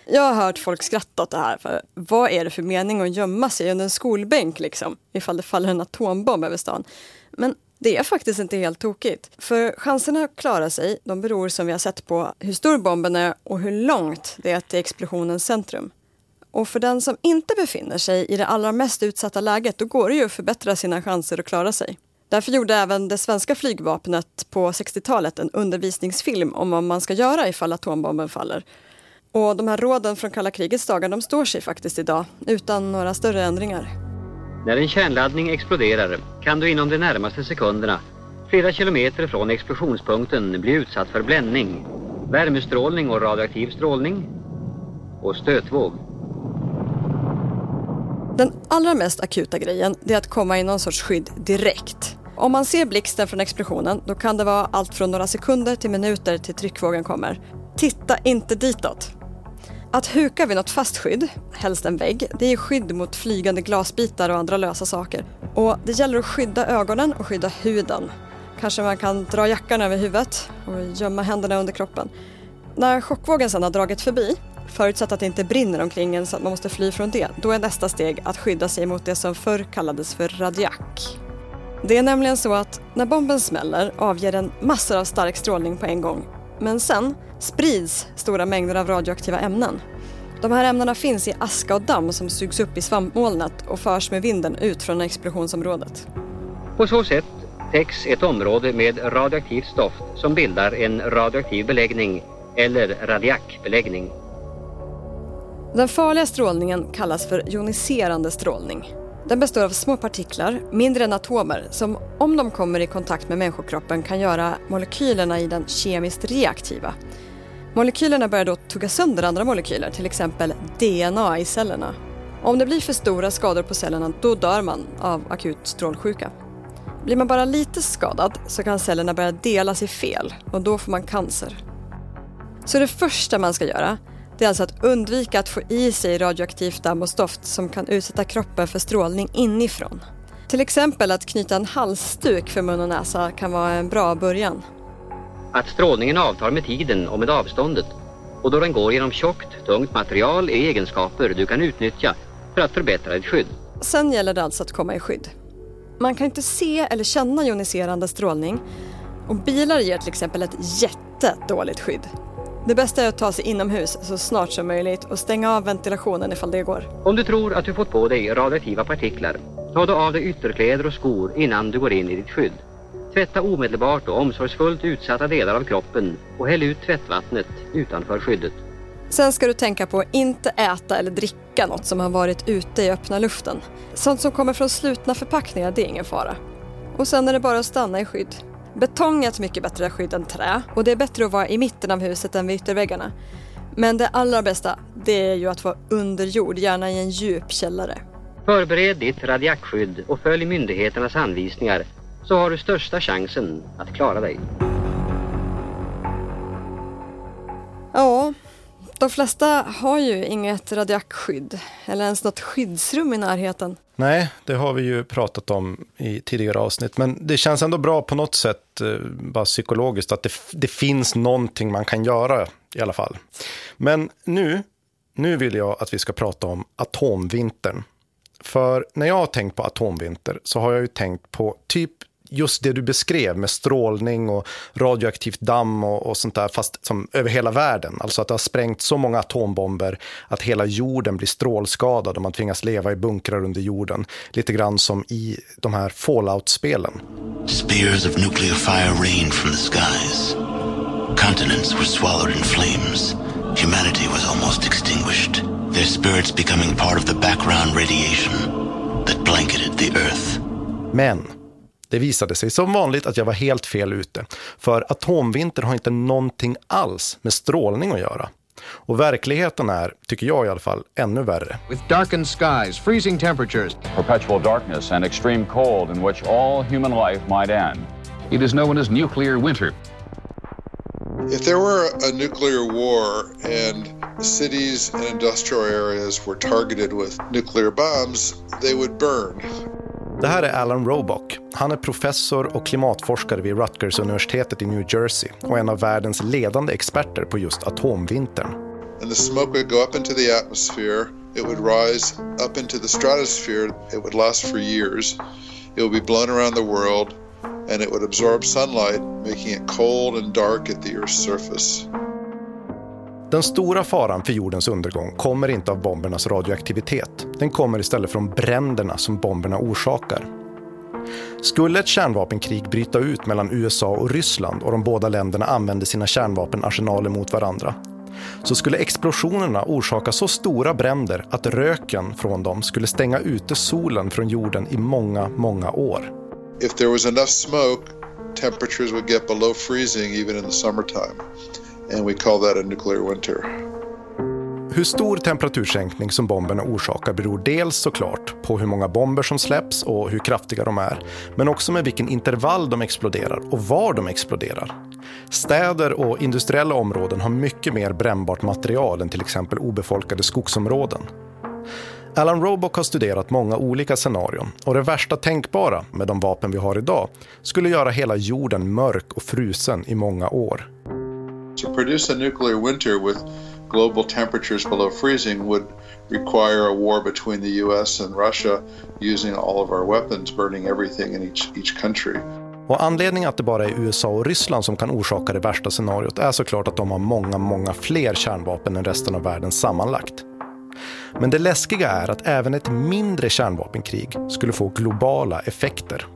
Jag har hört folk skratta åt det här, för vad är det för mening att gömma sig under en skolbänk liksom, ifall det faller en atombomb över stan? Men det är faktiskt inte helt tokigt. För chanserna att klara sig, de beror som vi har sett på hur stor bomben är och hur långt det är till explosionens centrum. Och för den som inte befinner sig i det allra mest utsatta läget, då går det ju att förbättra sina chanser att klara sig. Därför gjorde även det svenska flygvapnet på 60-talet en undervisningsfilm om vad man ska göra ifall atombomben faller. Och de här råden från kalla krigets dagar, de står sig faktiskt idag, utan några större ändringar. När en kärnladdning exploderar kan du inom de närmaste sekunderna, flera kilometer från explosionspunkten, bli utsatt för bländning, värmestrålning och radioaktiv strålning och stötvåg. Den allra mest akuta grejen är att komma i någon sorts skydd direkt. Om man ser blixten från explosionen då kan det vara allt från några sekunder till minuter till tryckvågen kommer. Titta inte ditåt. Att huka vid något fast skydd, helst en vägg, det är skydd mot flygande glasbitar och andra lösa saker. Och det gäller att skydda ögonen och skydda huden. Kanske man kan dra jackan över huvudet och gömma händerna under kroppen. När chockvågen sedan har dragit förbi, förutsatt att det inte brinner omkring en så att man måste fly från det, då är nästa steg att skydda sig mot det som förr kallades för radiak. Det är nämligen så att när bomben smäller avger den massor av stark strålning på en gång. Men sen sprids stora mängder av radioaktiva ämnen. De här ämnena finns i aska och damm som sugs upp i svampmolnet och förs med vinden ut från explosionsområdet. På så sätt täcks ett område med radioaktivt stoft som bildar en radioaktiv beläggning eller radiakbeläggning. Den farliga strålningen kallas för joniserande strålning. Den består av små partiklar, mindre än atomer, som om de kommer i kontakt med människokroppen kan göra molekylerna i den kemiskt reaktiva. Molekylerna börjar då tugga sönder andra molekyler, till exempel DNA i cellerna. Om det blir för stora skador på cellerna, då dör man av akut strålsjuka. Blir man bara lite skadad så kan cellerna börja dela sig fel och då får man cancer. Så det första man ska göra det är alltså att undvika att få i sig radioaktivt damm och stoft som kan utsätta kroppen för strålning inifrån. Till exempel att knyta en halsduk för mun och näsa kan vara en bra början att strålningen avtar med tiden och med avståndet och då den går genom tjockt, tungt material är egenskaper du kan utnyttja för att förbättra ditt skydd. Sen gäller det alltså att komma i skydd. Man kan inte se eller känna joniserande strålning och bilar ger till exempel ett jättedåligt skydd. Det bästa är att ta sig inomhus så snart som möjligt och stänga av ventilationen ifall det går. Om du tror att du fått på dig radioaktiva partiklar, ta då av dig ytterkläder och skor innan du går in i ditt skydd. Tvätta omedelbart och omsorgsfullt utsatta delar av kroppen och häll ut tvättvattnet utanför skyddet. Sen ska du tänka på att inte äta eller dricka något som har varit ute i öppna luften. Sånt som kommer från slutna förpackningar, det är ingen fara. Och sen är det bara att stanna i skydd. Betong är ett mycket bättre skydd än trä och det är bättre att vara i mitten av huset än vid ytterväggarna. Men det allra bästa, det är ju att vara under jord, gärna i en djup källare. Förbered ditt radiakskydd och följ myndigheternas anvisningar så har du största chansen att klara dig. Ja, de flesta har ju inget radiakskydd eller ens något skyddsrum i närheten. Nej, det har vi ju pratat om i tidigare avsnitt. Men det känns ändå bra på något sätt, eh, bara psykologiskt, att det, det finns någonting man kan göra i alla fall. Men nu, nu vill jag att vi ska prata om atomvintern. För när jag har tänkt på atomvinter så har jag ju tänkt på typ just det du beskrev med strålning och radioaktivt damm och, och, sånt där, fast som över hela världen. Alltså att det har sprängt så många atombomber att hela jorden blir strålskadad och man tvingas leva i bunkrar under jorden. Lite grann som i de här Fallout-spelen. Spears of nuclear fire rained from the skies. Continents were swallowed in flames. Humanity was almost extinguished. Their spirits becoming part of the background radiation that blanketed the earth. Men det visade sig som vanligt att jag var helt fel ute. För atomvinter har inte någonting alls med strålning att göra. Och verkligheten är, tycker jag i alla fall, ännu värre. With darkened skies, freezing temperatures, perpetual darkness and extreme cold in which all human life might end. It is known as nuclear winter. If there were a nuclear war and cities and industrial areas were targeted with nuclear bombs, they would burn. Det här är Alan Robock. Han är professor och klimatforskare vid Rutgers-universitetet i New Jersey och en av världens ledande experter på just atomvintern. And the smoke would go up into the atmosphere, it would rise up into the stratosphere, it would last for years, it would be blown around the world, and it would absorb sunlight, making it cold and dark at the Earth's surface. Den stora faran för jordens undergång kommer inte av bombernas radioaktivitet. Den kommer istället från bränderna som bomberna orsakar. Skulle ett kärnvapenkrig bryta ut mellan USA och Ryssland och de båda länderna använde sina kärnvapenarsenaler mot varandra så skulle explosionerna orsaka så stora bränder att röken från dem skulle stänga ute solen från jorden i många, många år. If there was enough smoke, temperatures would get below freezing even in the summertime. And we call that a nuclear winter. Hur stor temperatursänkning som bomberna orsakar beror dels såklart på hur många bomber som släpps och hur kraftiga de är, men också med vilken intervall de exploderar och var de exploderar. Städer och industriella områden har mycket mer brännbart material än till exempel obefolkade skogsområden. Alan Robock har studerat många olika scenarion och det värsta tänkbara med de vapen vi har idag skulle göra hela jorden mörk och frusen i många år. To produce a nuclear winter with global temperatures below freezing would require a war between the US and Russia using all of our weapons, burning everything in each, each country. Och anledningen att det bara är USA och Ryssland som kan orsaka det värsta scenariot är såklart att de har många, många fler kärnvapen än resten av världen sammanlagt. Men det läskiga är att även ett mindre kärnvapenkrig skulle få globala effekter.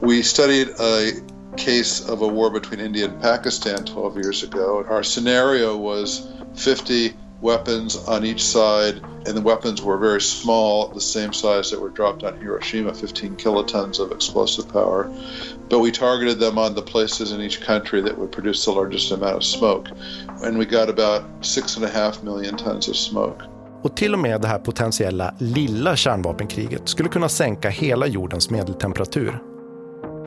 We studied a case of a war between India and Pakistan 12 years ago. Our scenario was 50 weapons on each side, and the weapons were very small, the same size that were dropped on Hiroshima 15 kilotons of explosive power. But we targeted them on the places in each country that would produce the largest amount of smoke. And we got about six and a half million tons of smoke. Och till och med det här potentiella lilla kärnvapenkriget skulle kunna sänka hela jordens medeltemperatur.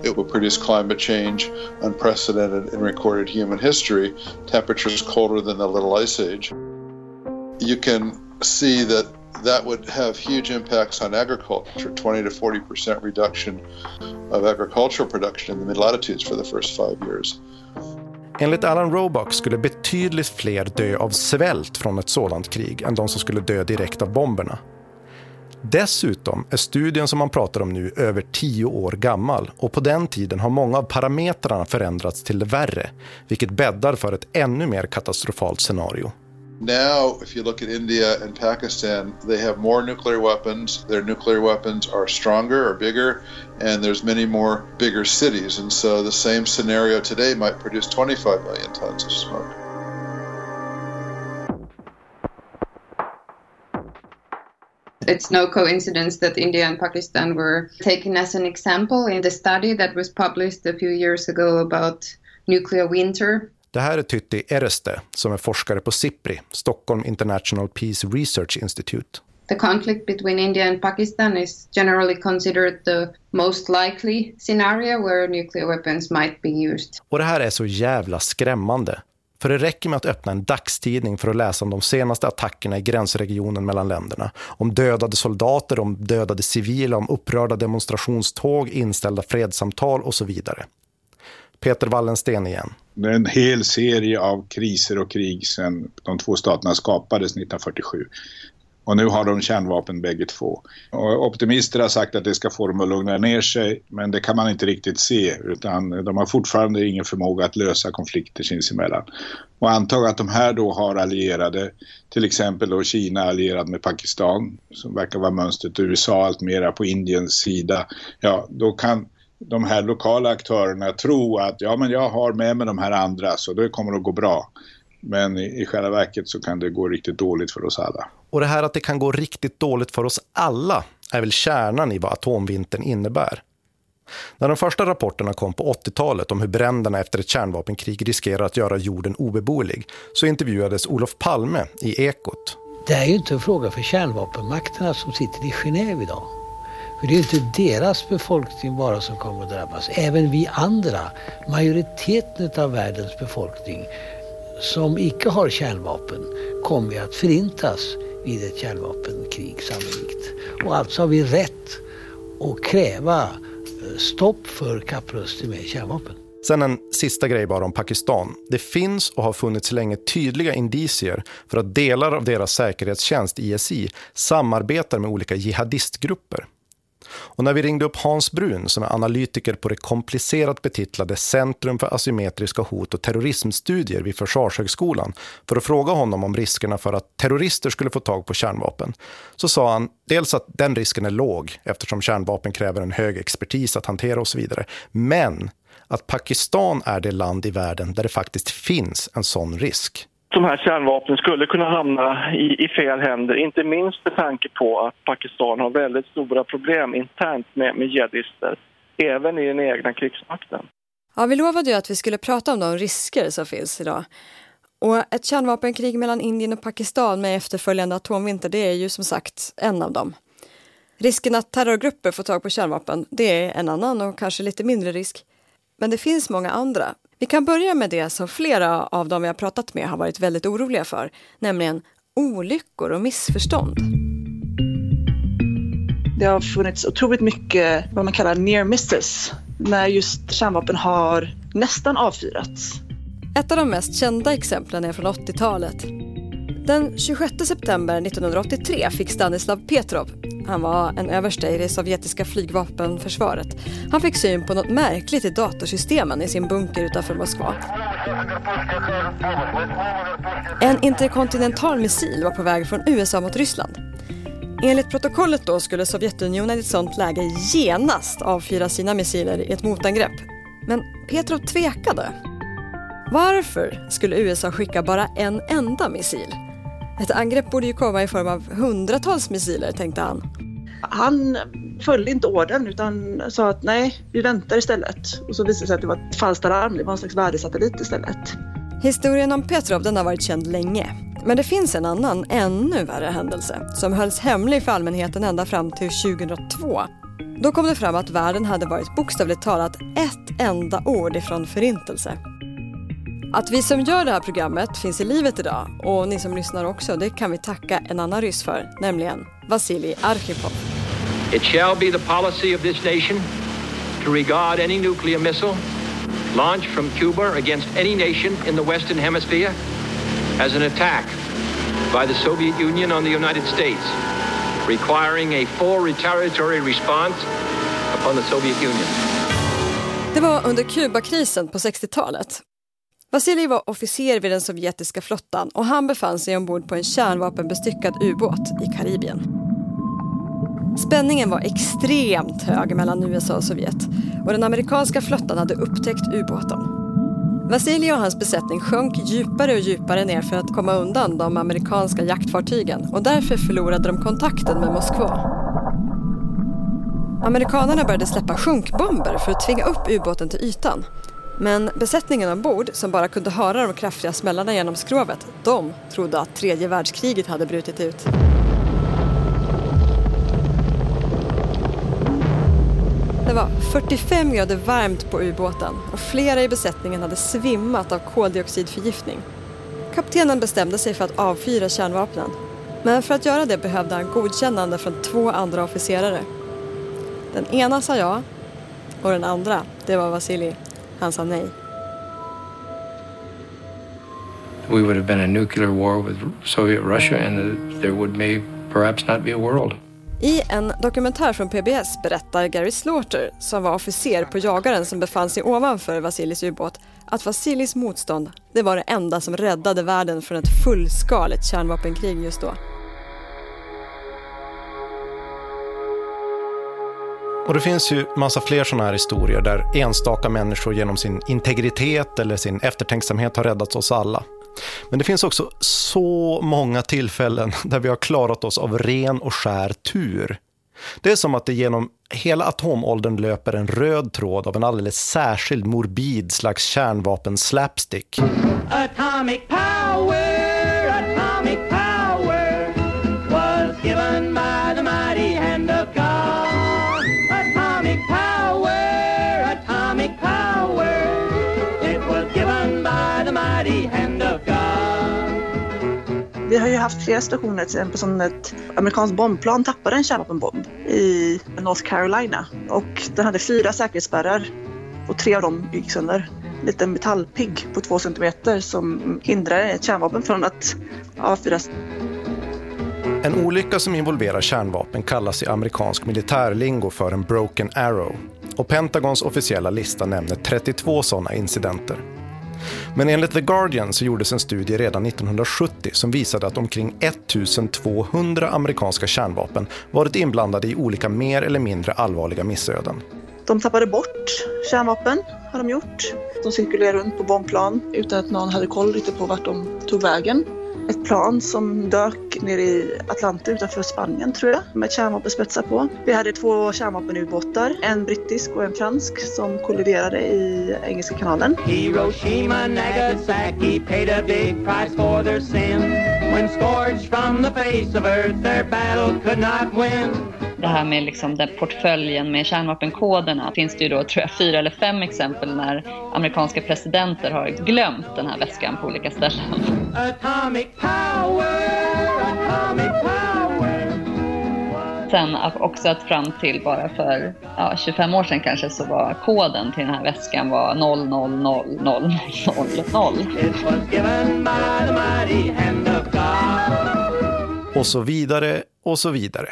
It will produce climate change unprecedented in recorded human history, temperatures colder than the Little Ice Age. You can see that that would have huge impacts on agriculture 20 to 40 percent reduction of agricultural production in the mid latitudes for the first five years. Enligt Alan Roebuck skulle betydligt fler dö av svält från ett sådant krig än de som skulle dö direkt av bomberna. Dessutom är studien som man pratar om nu över tio år gammal och på den tiden har många av parametrarna förändrats till det värre, vilket bäddar för ett ännu mer katastrofalt scenario. Now, if you look at India and Pakistan, they have more nuclear weapons. Their nuclear weapons are stronger or bigger, and there's many more bigger cities. And so the same scenario today might produce 25 million tons of smoke. It's no coincidence that India and Pakistan were taken as an example in the study that was published a few years ago about nuclear winter. Det här är Tytti Ereste som är forskare på SIPRI, Stockholm International Peace Research Institute. The conflict between India and Pakistan is generally considered the most likely scenario where nuclear weapons might be used. Och det här är så jävla skrämmande. För det räcker med att öppna en dagstidning för att läsa om de senaste attackerna i gränsregionen mellan länderna. Om dödade soldater, om dödade civila, om upprörda demonstrationståg, inställda fredssamtal och så vidare. Peter Wallensten igen. Det är en hel serie av kriser och krig sedan de två staterna skapades 1947. Och nu har de kärnvapen bägge två. Och optimister har sagt att det ska få dem att lugna ner sig, men det kan man inte riktigt se, utan de har fortfarande ingen förmåga att lösa konflikter sinsemellan. Och antag att de här då har allierade, till exempel då Kina allierad med Pakistan, som verkar vara mönstret, och USA allt mera på Indiens sida, ja, då kan de här lokala aktörerna tro att ja men jag har med mig de här andra så det kommer att gå bra. Men i, i själva verket så kan det gå riktigt dåligt för oss alla. Och det här att det kan gå riktigt dåligt för oss alla är väl kärnan i vad atomvintern innebär. När de första rapporterna kom på 80-talet om hur bränderna efter ett kärnvapenkrig riskerar att göra jorden obeboelig så intervjuades Olof Palme i Ekot. Det är ju inte en fråga för kärnvapenmakterna som sitter i Genève idag. För det är inte deras befolkning bara som kommer att drabbas. Även vi andra, majoriteten av världens befolkning som icke har kärnvapen kommer ju att förintas vid ett kärnvapenkrig sannolikt. Och alltså har vi rätt att kräva eh, stopp för kapprustning med kärnvapen. Sen en sista grej bara om Pakistan. Det finns och har funnits länge tydliga indicier för att delar av deras säkerhetstjänst ISI samarbetar med olika jihadistgrupper. Och när vi ringde upp Hans Brun som är analytiker på det komplicerat betitlade Centrum för asymmetriska hot och terrorismstudier vid Försvarshögskolan för att fråga honom om riskerna för att terrorister skulle få tag på kärnvapen så sa han dels att den risken är låg eftersom kärnvapen kräver en hög expertis att hantera och så vidare. Men att Pakistan är det land i världen där det faktiskt finns en sån risk de här kärnvapnen skulle kunna hamna i, i fel händer. Inte minst med tanke på att Pakistan har väldigt stora problem internt med, med jihadister, även i den egna krigsmakten. Ja, vi lovade ju att vi skulle prata om de risker som finns idag. Och ett kärnvapenkrig mellan Indien och Pakistan med efterföljande atomvinter, det är ju som sagt en av dem. Risken att terrorgrupper får tag på kärnvapen, det är en annan och kanske lite mindre risk. Men det finns många andra vi kan börja med det som flera av dem vi har pratat med har varit väldigt oroliga för, nämligen olyckor och missförstånd. Det har funnits otroligt mycket vad man kallar near misses, när just kärnvapen har nästan avfyrats. Ett av de mest kända exemplen är från 80-talet. Den 26 september 1983 fick Stanislav Petrov, han var en överste i det sovjetiska flygvapenförsvaret, han fick syn på något märkligt i datorsystemen i sin bunker utanför Moskva. En interkontinental missil var på väg från USA mot Ryssland. Enligt protokollet då skulle Sovjetunionen i ett sådant läge genast avfyra sina missiler i ett motangrepp. Men Petrov tvekade. Varför skulle USA skicka bara en enda missil? Ett angrepp borde ju komma i form av hundratals missiler, tänkte han. Han följde inte orden utan sa att nej, vi väntar istället. Och så visade det sig att det var ett falskt alarm, det var en slags värdesatellit istället. Historien om Petrov den har varit känd länge. Men det finns en annan, ännu värre händelse som hölls hemlig för allmänheten ända fram till 2002. Då kom det fram att världen hade varit bokstavligt talat ett enda ord ifrån förintelse. Att vi som gör det här programmet finns i livet idag och ni som lyssnar också, det kan vi tacka en annan ryss för, nämligen Vasilij Arkhipov. It shall be the policy of this nation to regard any nuclear missile launched from Cuba against any nation in the Western Hemisphere as an attack by the Soviet Union on the United States, requiring a full retaliatory response upon the Soviet Union. Det var under Kubakrisen på 60-talet. Vasilij var officer vid den sovjetiska flottan och han befann sig ombord på en kärnvapenbestyckad ubåt i Karibien. Spänningen var extremt hög mellan USA och Sovjet och den amerikanska flottan hade upptäckt ubåten. Vasilij och hans besättning sjönk djupare och djupare ner för att komma undan de amerikanska jaktfartygen och därför förlorade de kontakten med Moskva. Amerikanerna började släppa sjunkbomber för att tvinga upp ubåten till ytan. Men besättningen ombord, som bara kunde höra de kraftiga smällarna genom skrovet, de trodde att tredje världskriget hade brutit ut. Det var 45 grader varmt på ubåten och flera i besättningen hade svimmat av koldioxidförgiftning. Kaptenen bestämde sig för att avfyra kärnvapnen. Men för att göra det behövde han godkännande från två andra officerare. Den ena sa ja och den andra, det var Vasilij. Han sa nej. We would have been a nuclear war with Soviet Russia and there would may perhaps not be a world. I en dokumentär från PBS berättar Gary Slaughter, som var officer på jagaren som befann sig ovanför Vasilis ubåt, att Vasilis motstånd det var det enda som räddade världen från ett fullskaligt kärnvapenkrig just då. Och det finns ju massa fler sådana här historier där enstaka människor genom sin integritet eller sin eftertänksamhet har räddat oss alla. Men det finns också så många tillfällen [laughs] där vi har klarat oss av ren och skär tur. Det är som att det genom hela atomåldern löper en röd tråd av en alldeles särskild morbid slags kärnvapen-slapstick. Atomic power, Vi har ju haft flera situationer, till exempel som ett amerikanskt bombplan tappade en kärnvapenbomb i North Carolina. Och den hade fyra säkerhetsspärrar och tre av dem gick sönder. En liten metallpigg på två centimeter som hindrade ett kärnvapen från att avfyras. En olycka som involverar kärnvapen kallas i amerikansk militärlingo för en broken arrow. Och Pentagons officiella lista nämner 32 sådana incidenter. Men enligt The Guardian så gjordes en studie redan 1970 som visade att omkring 1200 amerikanska kärnvapen varit inblandade i olika mer eller mindre allvarliga missöden. De tappade bort kärnvapen, har de gjort. De cirkulerade runt på bombplan utan att någon hade koll riktigt på vart de tog vägen. Ett plan som dök ner i Atlanten utanför Spanien tror jag, med kärnvapenspetsar på. Vi hade två kärnvapenubåtar, en brittisk och en fransk, som kolliderade i Engelska kanalen. Hiroshima, Nagasaki paid a big price for their sin. When scourged from the face of earth, their battle could not win. Det här med liksom den portföljen med kärnvapenkoderna finns det ju då tror jag fyra eller fem exempel när amerikanska presidenter har glömt den här väskan på olika ställen. Atomic power, atomic power. Sen också att fram till bara för ja, 25 år sedan kanske så var koden till den här väskan var 000000. It was given by the mighty hand of God. Och så vidare och så vidare.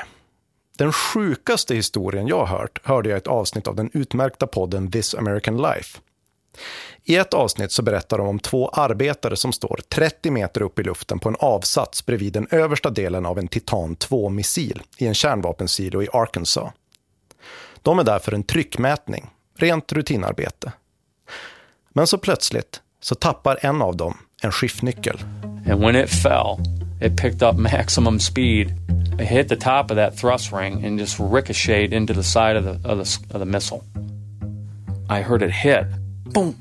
Den sjukaste historien jag hört hörde jag i ett avsnitt av den utmärkta podden This American Life. I ett avsnitt så berättar de om två arbetare som står 30 meter upp i luften på en avsats bredvid den översta delen av en Titan 2-missil i en kärnvapensilo i Arkansas. De är där för en tryckmätning, rent rutinarbete. Men så plötsligt så tappar en av dem en skiftnyckel. And when it fell, it picked up maximum speed. It hit the top of that thrust ring and just ricocheted into the side of the, of the, of the missile. I heard it hit. Boom.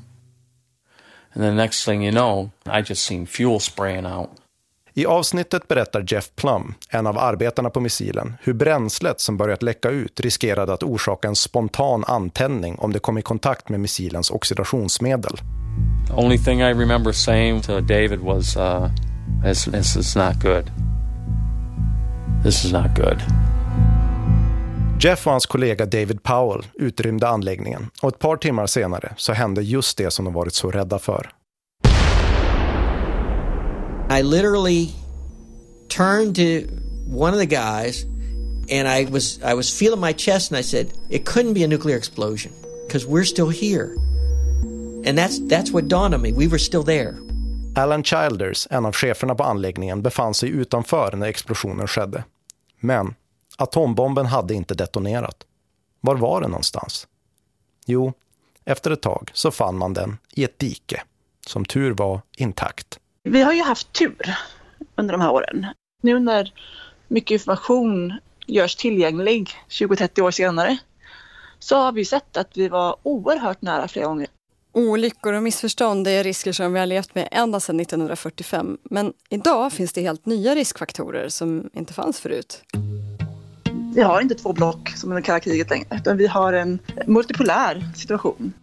And the next thing you know, I just seen fuel spraying out. I avsnittet berättar Jeff Plum, en av arbetarna på missilen, hur bränslet som börjat läcka ut riskerade att orsaka en spontan antändning om det kom i kontakt med missilens oxidationsmedel. The only thing I remember saying to David was, uh, this, this is not good. This is not good. Jeff och hans kollega David Powell utrymde anläggningen och ett par timmar senare så hände just det som de varit så rädda för. I literally turned to one of the guys and I was I was feeling my chest and I said it couldn't be a nuclear explosion because we're still here. And that's that's what dawned on me. We were still there. Alan Childers, en av cheferna på anläggningen, befann sig utanför när explosionen skedde. Men atombomben hade inte detonerat. Var var den någonstans? Jo, efter ett tag så fann man den i ett dike. Som tur var intakt. Vi har ju haft tur under de här åren. Nu när mycket information görs tillgänglig 20-30 år senare så har vi sett att vi var oerhört nära flera gånger. Olyckor och missförstånd är risker som vi har levt med ända sedan 1945. Men idag finns det helt nya riskfaktorer som inte fanns förut. Vi har inte två block som under kalla kriget längre, utan vi har en multipolär situation.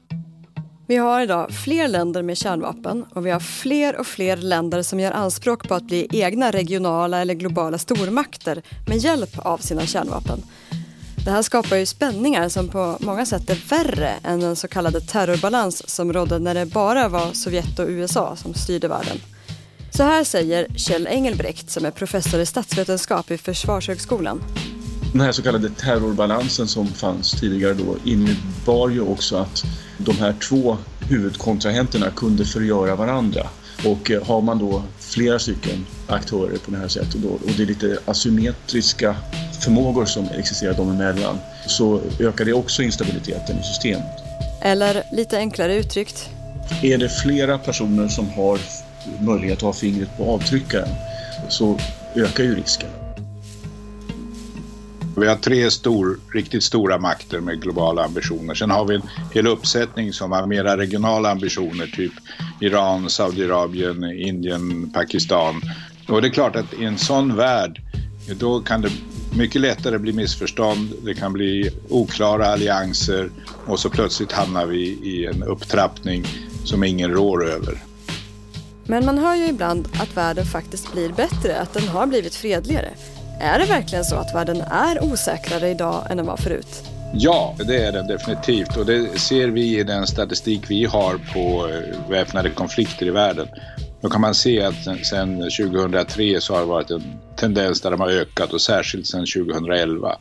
Vi har idag fler länder med kärnvapen och vi har fler och fler länder som gör anspråk på att bli egna regionala eller globala stormakter med hjälp av sina kärnvapen. Det här skapar ju spänningar som på många sätt är värre än den så kallade terrorbalans som rådde när det bara var Sovjet och USA som styrde världen. Så här säger Kjell Engelbrekt som är professor i statsvetenskap vid Försvarshögskolan. Den här så kallade terrorbalansen som fanns tidigare då innebar ju också att de här två huvudkontrahenterna kunde förgöra varandra. Och eh, har man då flera stycken aktörer på det här sättet då, och det är lite asymmetriska förmågor som existerar dem emellan så ökar det också instabiliteten i systemet. Eller lite enklare uttryckt. Är det flera personer som har möjlighet att ha fingret på avtryckaren så ökar ju risken. Vi har tre stor, riktigt stora makter med globala ambitioner. Sen har vi en hel uppsättning som har mera regionala ambitioner, typ Iran, Saudiarabien, Indien, Pakistan. Och det är klart att i en sån värld, då kan det mycket lättare bli missförstånd, det kan bli oklara allianser och så plötsligt hamnar vi i en upptrappning som ingen rår över. Men man hör ju ibland att världen faktiskt blir bättre, att den har blivit fredligare. Är det verkligen så att världen är osäkrare idag än den var förut? Ja, det är den definitivt och det ser vi i den statistik vi har på eh, väpnade konflikter i världen. Då kan man se att sedan 2003 så har det varit en tendens där de har ökat och särskilt sedan 2011.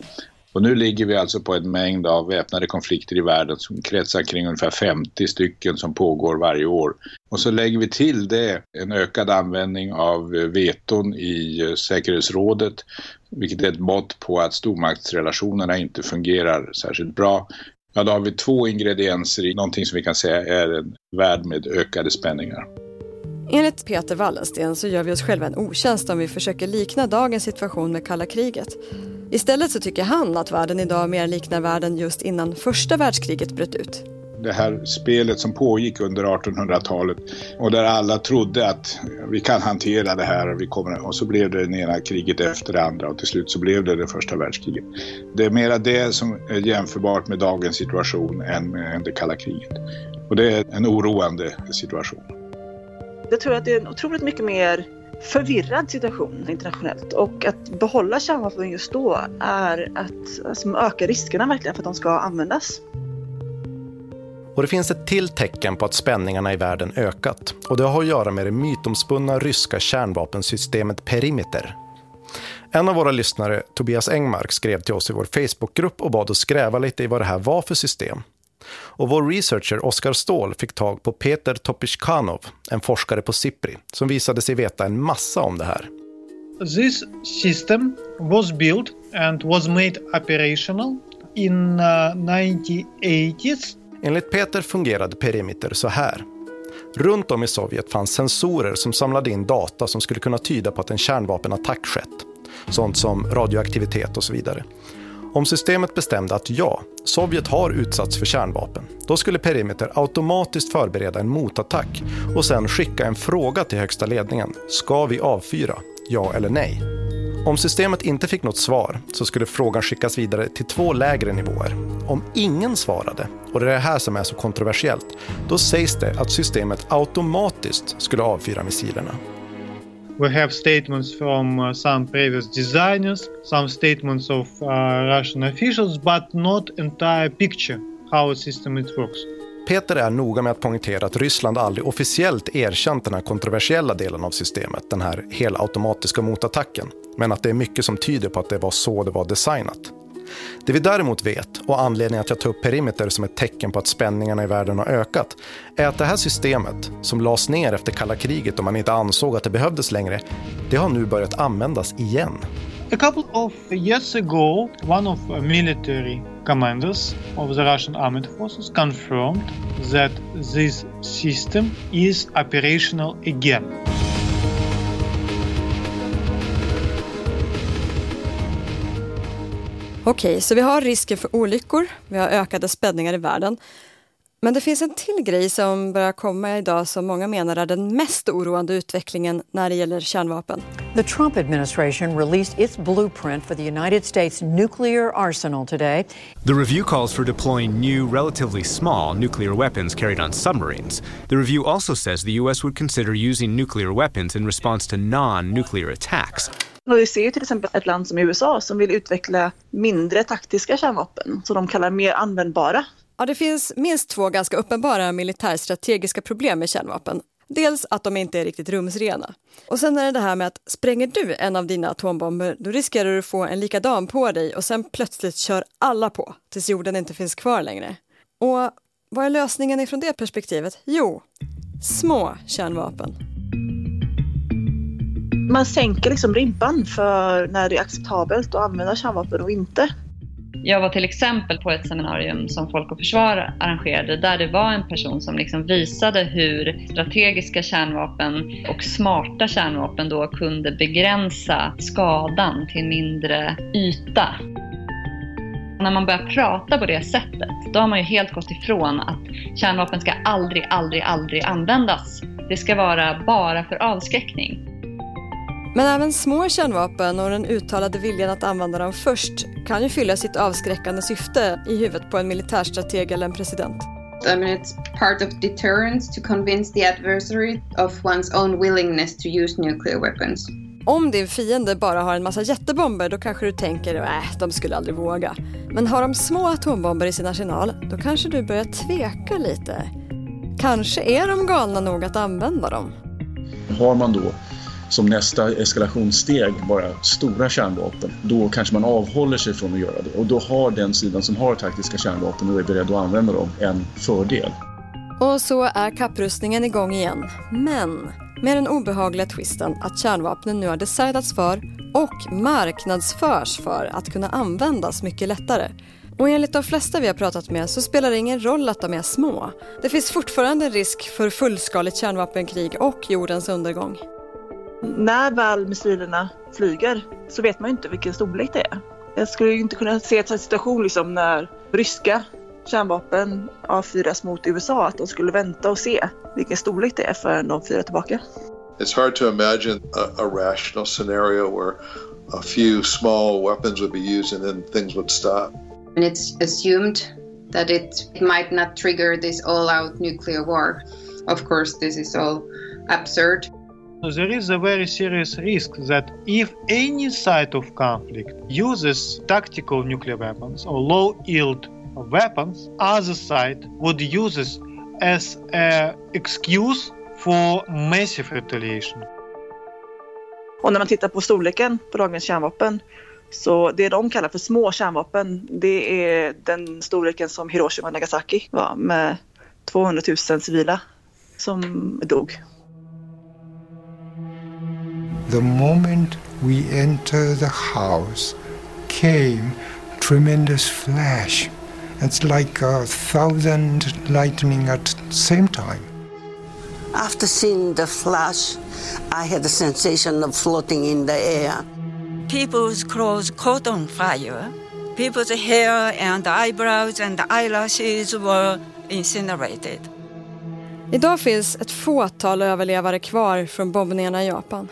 Och nu ligger vi alltså på en mängd av väpnade konflikter i världen som kretsar kring ungefär 50 stycken som pågår varje år. Och så lägger vi till det en ökad användning av veton i eh, säkerhetsrådet, vilket är ett mått på att stormaktsrelationerna inte fungerar särskilt bra. Ja, då har vi två ingredienser i någonting som vi kan säga är en värld med ökade spänningar. Enligt Peter Wallensten så gör vi oss själva en otjänst om vi försöker likna dagens situation med kalla kriget. Istället så tycker han att världen idag mer liknar världen just innan första världskriget bröt ut. Det här spelet som pågick under 1800-talet och där alla trodde att vi kan hantera det här och, vi kommer, och så blev det det ena kriget efter det andra och till slut så blev det det första världskriget. Det är mera det som är jämförbart med dagens situation än med det kalla kriget. Och det är en oroande situation. Jag tror att det är en otroligt mycket mer förvirrad situation internationellt och att behålla kärnvapen just då är att alltså, öka riskerna verkligen för att de ska användas. Och det finns ett till tecken på att spänningarna i världen ökat och det har att göra med det mytomspunna ryska kärnvapensystemet Perimeter. En av våra lyssnare, Tobias Engmark, skrev till oss i vår Facebookgrupp och bad oss gräva lite i vad det här var för system. Och vår researcher Oskar Ståhl fick tag på Peter Topishkanov, en forskare på SIPRI, som visade sig veta en massa om det här. This system was built and was made operational in uh, 1980s. Enligt Peter fungerade Perimeter så här. Runt om i Sovjet fanns sensorer som samlade in data som skulle kunna tyda på att en kärnvapenattack skett. Sånt som radioaktivitet och så vidare. Om systemet bestämde att ja, Sovjet har utsatts för kärnvapen, då skulle Perimeter automatiskt förbereda en motattack och sen skicka en fråga till högsta ledningen. Ska vi avfyra? Ja eller nej? Om systemet inte fick något svar så skulle frågan skickas vidare till två lägre nivåer. Om ingen svarade, och det är det här som är så kontroversiellt, då sägs det att systemet automatiskt skulle avfyra missilerna. We have statements from uh, some previous designers, some statements of uh, Russian officials, but not entire picture how a system it works. Peter är noga med att poängtera att Ryssland aldrig officiellt erkänt den här kontroversiella delen av systemet, den här helautomatiska motattacken, men att det är mycket som tyder på att det var så det var designat. Det vi däremot vet, och anledningen att jag tar upp perimeter som ett tecken på att spänningarna i världen har ökat, är att det här systemet, som lades ner efter kalla kriget och man inte ansåg att det behövdes längre, det har nu börjat användas igen. A couple of years ago, one of military commanders of the Russian armed forces confirmed that this system is operational again. Okej, så vi har risker för olyckor, vi har ökade spänningar i världen. Men det finns en till grej som börjar komma idag som många menar är den mest oroande utvecklingen när det gäller kärnvapen. The Trump administration released its blueprint for the United States nuclear arsenal today. The review calls for deploying new, relatively small nuclear weapons carried on submarines. The review also says the U.S. would consider using nuclear weapons in response to non nuclear attacks. Och vi ser ju till exempel ett land som USA som vill utveckla mindre taktiska kärnvapen, som de kallar mer användbara. Ja, det finns minst två ganska uppenbara militärstrategiska problem med kärnvapen. Dels att de inte är riktigt rumsrena. Och sen är det det här med att spränger du en av dina atombomber, då riskerar du att få en likadan på dig och sen plötsligt kör alla på tills jorden inte finns kvar längre. Och vad är lösningen ifrån det perspektivet? Jo, små kärnvapen. Man sänker liksom ribban för när det är acceptabelt att använda kärnvapen och inte. Jag var till exempel på ett seminarium som Folk och Försvar arrangerade där det var en person som liksom visade hur strategiska kärnvapen och smarta kärnvapen då kunde begränsa skadan till mindre yta. När man börjar prata på det sättet, då har man ju helt gått ifrån att kärnvapen ska aldrig, aldrig, aldrig användas. Det ska vara bara för avskräckning. Men även små kärnvapen och den uttalade viljan att använda dem först kan ju fylla sitt avskräckande syfte i huvudet på en militärstrateg eller en president. I mean, it's part of deterrence to convince the adversary of one's own willingness to use nuclear weapons. Om din fiende bara har en massa jättebomber då kanske du tänker att de skulle aldrig våga. Men har de små atombomber i sin arsenal då kanske du börjar tveka lite. Kanske är de galna nog att använda dem. Har man då som nästa eskalationssteg bara stora kärnvapen, då kanske man avhåller sig från att göra det. Och då har den sidan som har taktiska kärnvapen och är beredd att använda dem en fördel. Och så är kapprustningen igång igen. Men med den obehagliga twisten att kärnvapnen nu har designats för och marknadsförs för att kunna användas mycket lättare. Och enligt de flesta vi har pratat med så spelar det ingen roll att de är små. Det finns fortfarande en risk för fullskaligt kärnvapenkrig och jordens undergång. När väl missilerna flyger så vet man ju inte vilken storlek det är. Jag skulle ju inte kunna se en situation liksom när ryska kärnvapen avfyras mot USA att de skulle vänta och se vilken storlek det är förrän de fyrar tillbaka. It's hard to imagine a, a rational scenario where a few small weapons would be used and then things would stop. And it's assumed that it might not trigger this all-out nuclear war. Of course, this is all absurd. There is a very serious risk that if any side of conflict uses tactical nuclear weapons or low-yield weapons, other side would use this as an excuse for massive retaliation. Och när man tittar på storleken på dagens kärnvapen så det de kallar för små kärnvapen det är den storleken som Hiroshima och Nagasaki var med 200 000 civila som dog. The moment we enter the house came tremendous flash. It's like a thousand lightning at the same time. After seeing the flash, I had the sensation of floating in the air. People's clothes caught on fire. People's hair and eyebrows and eyelashes were incinerated. Idag finns ett fåtal överlevare kvar från bombningarna i Japan.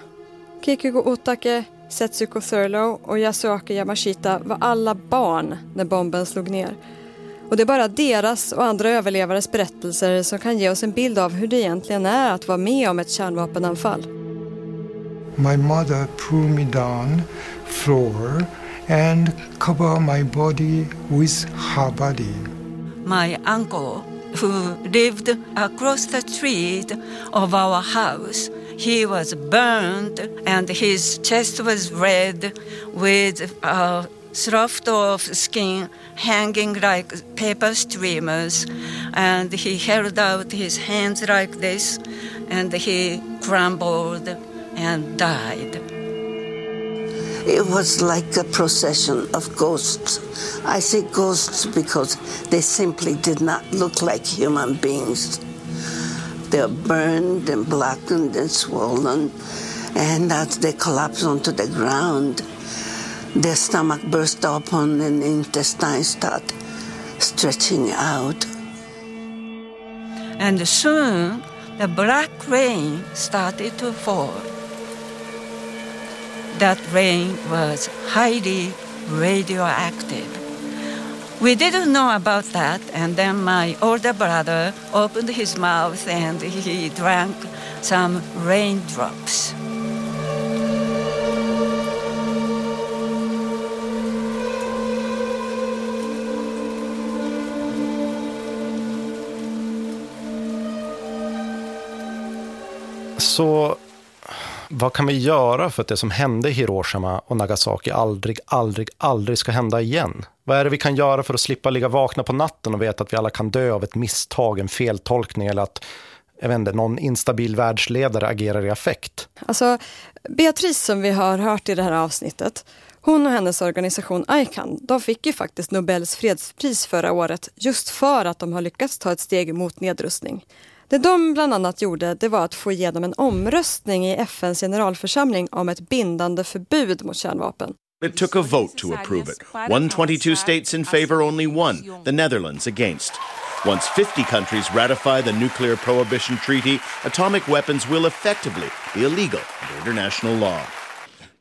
Kikugo Otake, Setsuko Thurlow och Yasuaki Yamashita var alla barn när bomben slog ner. Och det är bara deras och andra överlevares berättelser som kan ge oss en bild av hur det egentligen är att vara med om ett kärnvapenanfall. my mother pulled me down floor and cover my body with her body. My uncle, who lived across the street of our house, he was burned and his chest was red with a slough of skin hanging like paper streamers. And he held out his hands like this and he crumbled and died. It was like a procession of ghosts. I say ghosts because they simply did not look like human beings. They're burned and blackened and swollen, and as they collapse onto the ground, their stomach burst open and intestines start stretching out. And soon the black rain started to fall. That rain was highly radioactive. We didn't know about that, and then my older brother opened his mouth and he drank some raindrops. Så vad kan vi göra för att det som hände i Hiroshima och Nagasaki aldrig, aldrig, aldrig ska hända igen? Vad är det vi kan göra för att slippa ligga vakna på natten och veta att vi alla kan dö av ett misstag, en feltolkning eller att jag vet inte, någon instabil världsledare agerar i affekt? Alltså, Beatrice som vi har hört i det här avsnittet, hon och hennes organisation ICAN, de fick ju faktiskt Nobels fredspris förra året just för att de har lyckats ta ett steg mot nedrustning. Det de bland annat gjorde det var att få igenom en omröstning i FNs generalförsamling om ett bindande förbud mot kärnvapen. It took a vote to approve it. 122 states in favor, only one, the Netherlands, against. Once 50 countries ratify the Nuclear Prohibition Treaty, atomic weapons will effectively be illegal under international law.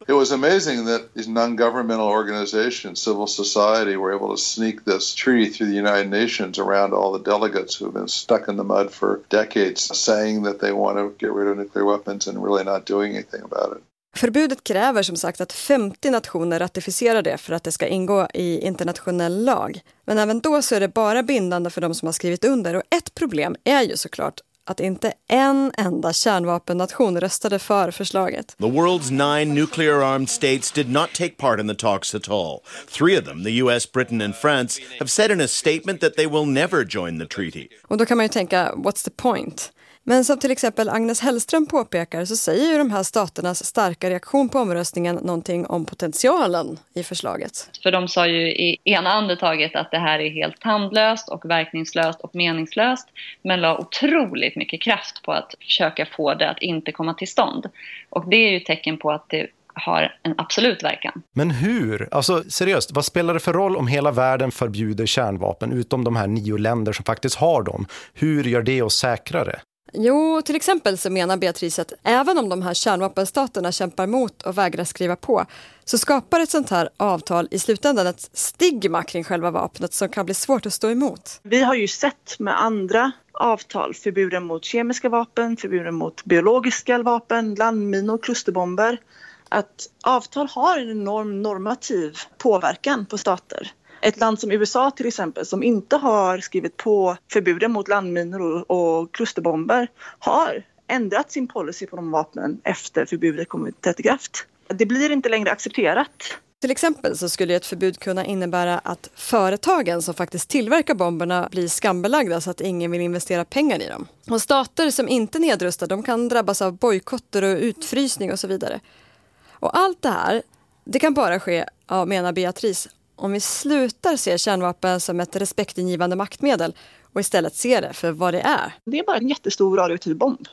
It was amazing that these non governmental organizations, civil society, were able to sneak this treaty through the United Nations around all the delegates who have been stuck in the mud for decades, saying that they want to get rid of nuclear weapons and really not doing anything about it. Förbudet kräver som sagt att 50 nationer ratificerar det för att det ska ingå i internationell lag. Men även då så är det bara bindande för de som har skrivit under och ett problem är ju såklart att inte en enda kärnvapennation röstade för förslaget. The world's nine nuclear armed states did not take part in the talks at all. Three of them, the US, Britain and France, have said in a statement that they will never join the treaty. Och då kan man ju tänka, what's the point? Men som till exempel Agnes Hellström påpekar så säger ju de här staternas starka reaktion på omröstningen någonting om potentialen i förslaget. För de sa ju i ena andetaget att det här är helt tandlöst och verkningslöst och meningslöst men la otroligt mycket kraft på att försöka få det att inte komma till stånd. Och det är ju ett tecken på att det har en absolut verkan. Men hur? Alltså seriöst, vad spelar det för roll om hela världen förbjuder kärnvapen utom de här nio länder som faktiskt har dem? Hur gör det oss säkrare? Jo, till exempel så menar Beatrice att även om de här kärnvapenstaterna kämpar mot och vägrar skriva på så skapar ett sånt här avtal i slutändan ett stigma kring själva vapnet som kan bli svårt att stå emot. Vi har ju sett med andra avtal, förbuden mot kemiska vapen, förbuden mot biologiska vapen, landminor, klusterbomber, att avtal har en enorm normativ påverkan på stater. Ett land som USA till exempel som inte har skrivit på förbuden mot landminor och klusterbomber har ändrat sin policy på de vapnen efter förbudet kommit till kraft. Det blir inte längre accepterat. Till exempel så skulle ett förbud kunna innebära att företagen som faktiskt tillverkar bomberna blir skambelagda så att ingen vill investera pengar i dem. Och stater som inte nedrustar de kan drabbas av bojkotter och utfrysning och så vidare. Och allt det här, det kan bara ske, ja, menar Beatrice, om vi slutar se kärnvapen som ett respektingivande maktmedel och istället ser det för vad det är. Det är bara en jättestor radioaktiv bomb.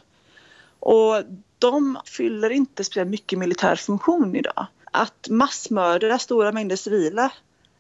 Och de fyller inte speciellt mycket militär funktion idag. Att massmörda stora mängder civila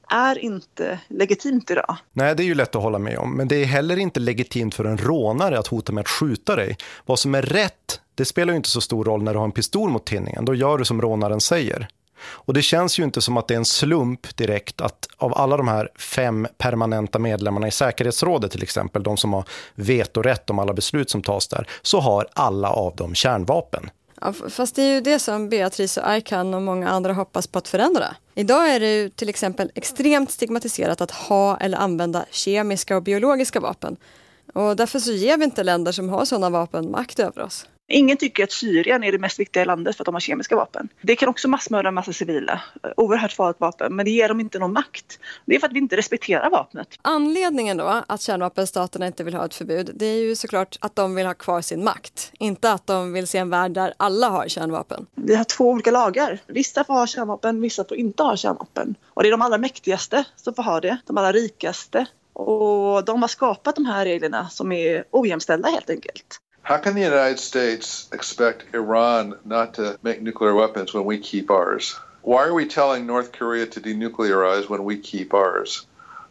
är inte legitimt idag. Nej, det är ju lätt att hålla med om. Men det är heller inte legitimt för en rånare att hota med att skjuta dig. Vad som är rätt, det spelar ju inte så stor roll när du har en pistol mot tinningen. Då gör du som rånaren säger. Och det känns ju inte som att det är en slump direkt att av alla de här fem permanenta medlemmarna i säkerhetsrådet till exempel, de som har vetorätt om alla beslut som tas där, så har alla av dem kärnvapen. Ja, fast det är ju det som Beatrice och Arkan och många andra hoppas på att förändra. Idag är det ju till exempel extremt stigmatiserat att ha eller använda kemiska och biologiska vapen. Och därför så ger vi inte länder som har sådana vapen makt över oss. Ingen tycker att Syrien är det mest viktiga landet för att de har kemiska vapen. Det kan också massmörda en massa civila. Oerhört farligt vapen, men det ger dem inte någon makt. Det är för att vi inte respekterar vapnet. Anledningen då att kärnvapenstaterna inte vill ha ett förbud, det är ju såklart att de vill ha kvar sin makt. Inte att de vill se en värld där alla har kärnvapen. Vi har två olika lagar. Vissa får ha kärnvapen, vissa får inte ha kärnvapen. Och det är de allra mäktigaste som får ha det, de allra rikaste. Och de har skapat de här reglerna som är ojämställda helt enkelt. How can the United States expect Iran not to make nuclear weapons when we keep ours? Why are we telling North Korea to denuclearize when we keep ours?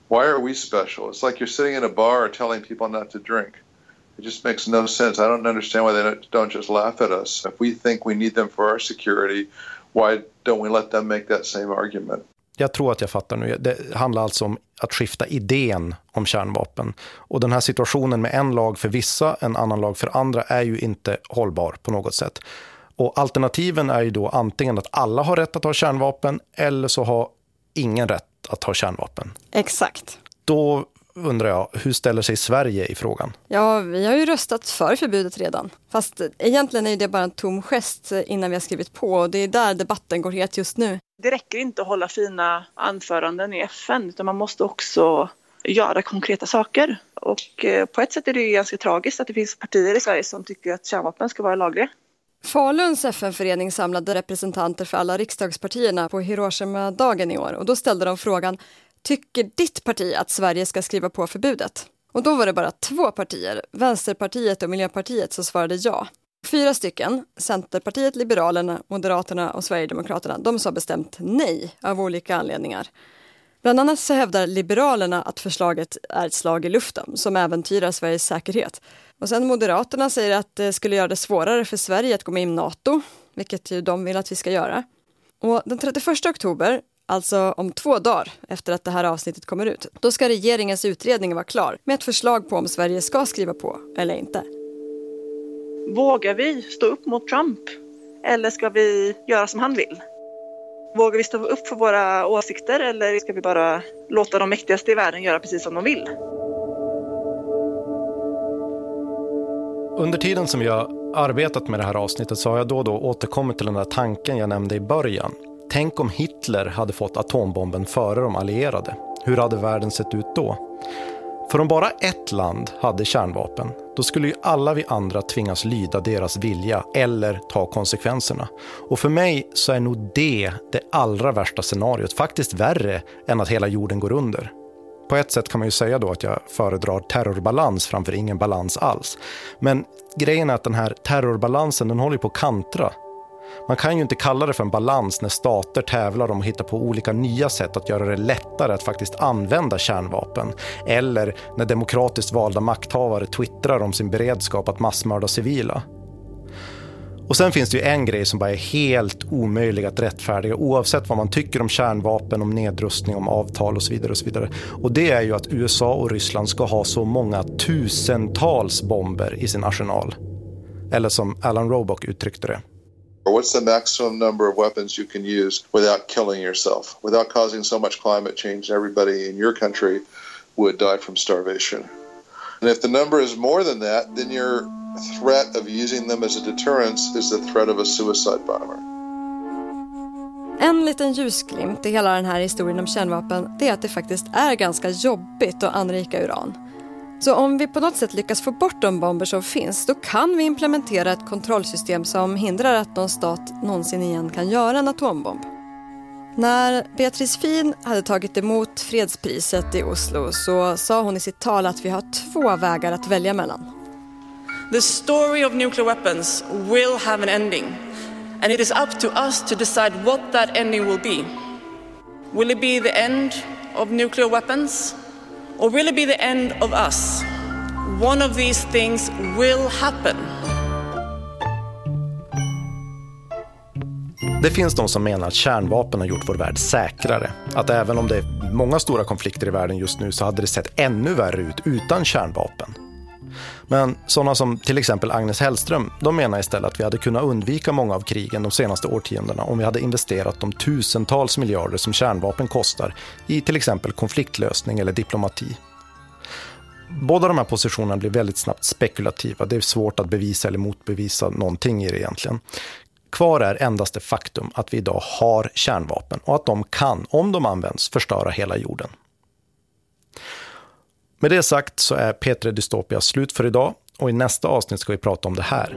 Why are we special? It's like you're sitting in a bar telling people not to drink. It just makes no sense. I don't understand why they don't just laugh at us. If we think we need them for our security, why don't we let them make that same argument? Jag tror att jag fattar nu. Det handlar alltså om att skifta idén om kärnvapen. Och den här situationen med en lag för vissa, en annan lag för andra är ju inte hållbar på något sätt. Och alternativen är ju då antingen att alla har rätt att ha kärnvapen eller så har ingen rätt att ha kärnvapen. Exakt. Då undrar jag, hur ställer sig Sverige i frågan? Ja, vi har ju röstat för förbudet redan. Fast egentligen är det bara en tom gest innan vi har skrivit på och det är där debatten går het just nu. Det räcker inte att hålla fina anföranden i FN utan man måste också göra konkreta saker. Och eh, på ett sätt är det ju ganska tragiskt att det finns partier i Sverige som tycker att kärnvapen ska vara lagliga. Faluns FN-förening samlade representanter för alla riksdagspartierna på Hiroshima-dagen i år och då ställde de frågan Tycker ditt parti att Sverige ska skriva på förbudet? Och då var det bara två partier, Vänsterpartiet och Miljöpartiet, som svarade ja. Fyra stycken, Centerpartiet, Liberalerna, Moderaterna och Sverigedemokraterna, de sa bestämt nej av olika anledningar. Bland annat så hävdar Liberalerna att förslaget är ett slag i luften som äventyrar Sveriges säkerhet. Och sen Moderaterna säger att det skulle göra det svårare för Sverige att gå med i NATO, vilket ju de vill att vi ska göra. Och den 31 oktober alltså om två dagar efter att det här avsnittet kommer ut, då ska regeringens utredning vara klar med ett förslag på om Sverige ska skriva på eller inte. Vågar vi stå upp mot Trump? Eller ska vi göra som han vill? Vågar vi stå upp för våra åsikter eller ska vi bara låta de mäktigaste i världen göra precis som de vill? Under tiden som jag arbetat med det här avsnittet så har jag då och då återkommit till den där tanken jag nämnde i början. Tänk om Hitler hade fått atombomben före de allierade. Hur hade världen sett ut då? För om bara ett land hade kärnvapen, då skulle ju alla vi andra tvingas lyda deras vilja eller ta konsekvenserna. Och för mig så är nog det det allra värsta scenariot, faktiskt värre än att hela jorden går under. På ett sätt kan man ju säga då att jag föredrar terrorbalans framför ingen balans alls. Men grejen är att den här terrorbalansen den håller på att kantra man kan ju inte kalla det för en balans när stater tävlar om att hitta på olika nya sätt att göra det lättare att faktiskt använda kärnvapen. Eller när demokratiskt valda makthavare twittrar om sin beredskap att massmörda civila. Och sen finns det ju en grej som bara är helt omöjlig att rättfärdiga oavsett vad man tycker om kärnvapen, om nedrustning, om avtal och så vidare. Och så vidare. Och det är ju att USA och Ryssland ska ha så många tusentals bomber i sin arsenal. Eller som Alan Robock uttryckte det. Or what's the maximum number of weapons you can use without killing yourself, without causing so much climate change everybody in your country would die from starvation? And if the number is more than that, then your threat of using them as a deterrence is the threat of a suicide bomber. En liten ljusglimt i hela den här historien om kärnvapen det är att det faktiskt är ganska jobbigt att anrika uran. Så om vi på något sätt lyckas få bort de bomber som finns då kan vi implementera ett kontrollsystem som hindrar att någon stat någonsin igen kan göra en atombomb. När Beatrice Fin hade tagit emot fredspriset i Oslo så sa hon i sitt tal att vi har två vägar att välja mellan. The story of nuclear weapons will have an ending and it is up to us to decide what that ending will be. Will it be the end of nuclear weapons or will it be the end of us? One of these things will happen. Det finns de som menar att kärnvapen har gjort vår värld säkrare. Att även om det är många stora konflikter i världen just nu så hade det sett ännu värre ut utan kärnvapen. Men sådana som till exempel Agnes Hellström, de menar istället att vi hade kunnat undvika många av krigen de senaste årtiondena om vi hade investerat de tusentals miljarder som kärnvapen kostar i till exempel konfliktlösning eller diplomati. Båda de här positionerna blir väldigt snabbt spekulativa. Det är svårt att bevisa eller motbevisa någonting i det egentligen. Kvar är endast det faktum att vi idag har kärnvapen och att de kan, om de används, förstöra hela jorden. Med det sagt så är P3 Dystopia slut för idag och i nästa avsnitt ska vi prata om det här.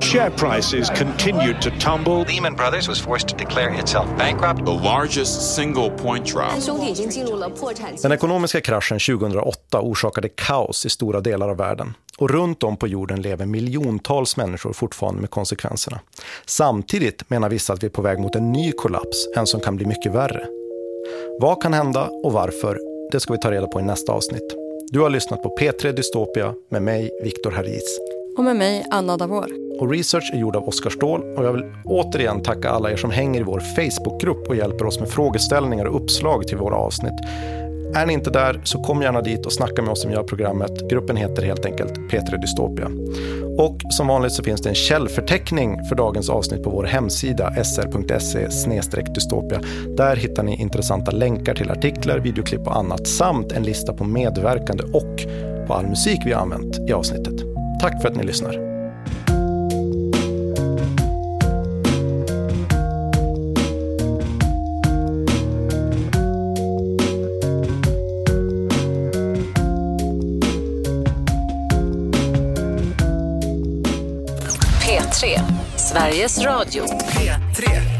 Share prices continued to tumble. Lehman Brothers was forced to declare itself bankrupt. The largest single point drop. Den ekonomiska kraschen 2008 orsakade kaos i stora delar av världen. Och runt om på jorden lever miljontals människor fortfarande med konsekvenserna. Samtidigt menar vissa att vi är på väg mot en ny kollaps, en som kan bli mycket värre. Vad kan hända och varför? Det ska vi ta reda på i nästa avsnitt. Du har lyssnat på P3 Dystopia med mig, Viktor Haris. Och med mig, Anna Davor. Och research är gjord av Oskar Ståhl och jag vill återigen tacka alla er som hänger i vår Facebookgrupp och hjälper oss med frågeställningar och uppslag till våra avsnitt. Är ni inte där så kom gärna dit och snacka med oss som gör programmet. Gruppen heter helt enkelt P3 Dystopia. Och som vanligt så finns det en källförteckning för dagens avsnitt på vår hemsida sr.se dystopia. Där hittar ni intressanta länkar till artiklar, videoklipp och annat samt en lista på medverkande och på all musik vi har använt i avsnittet. Tack för att ni lyssnar. Sveriges Radio. 3. 3.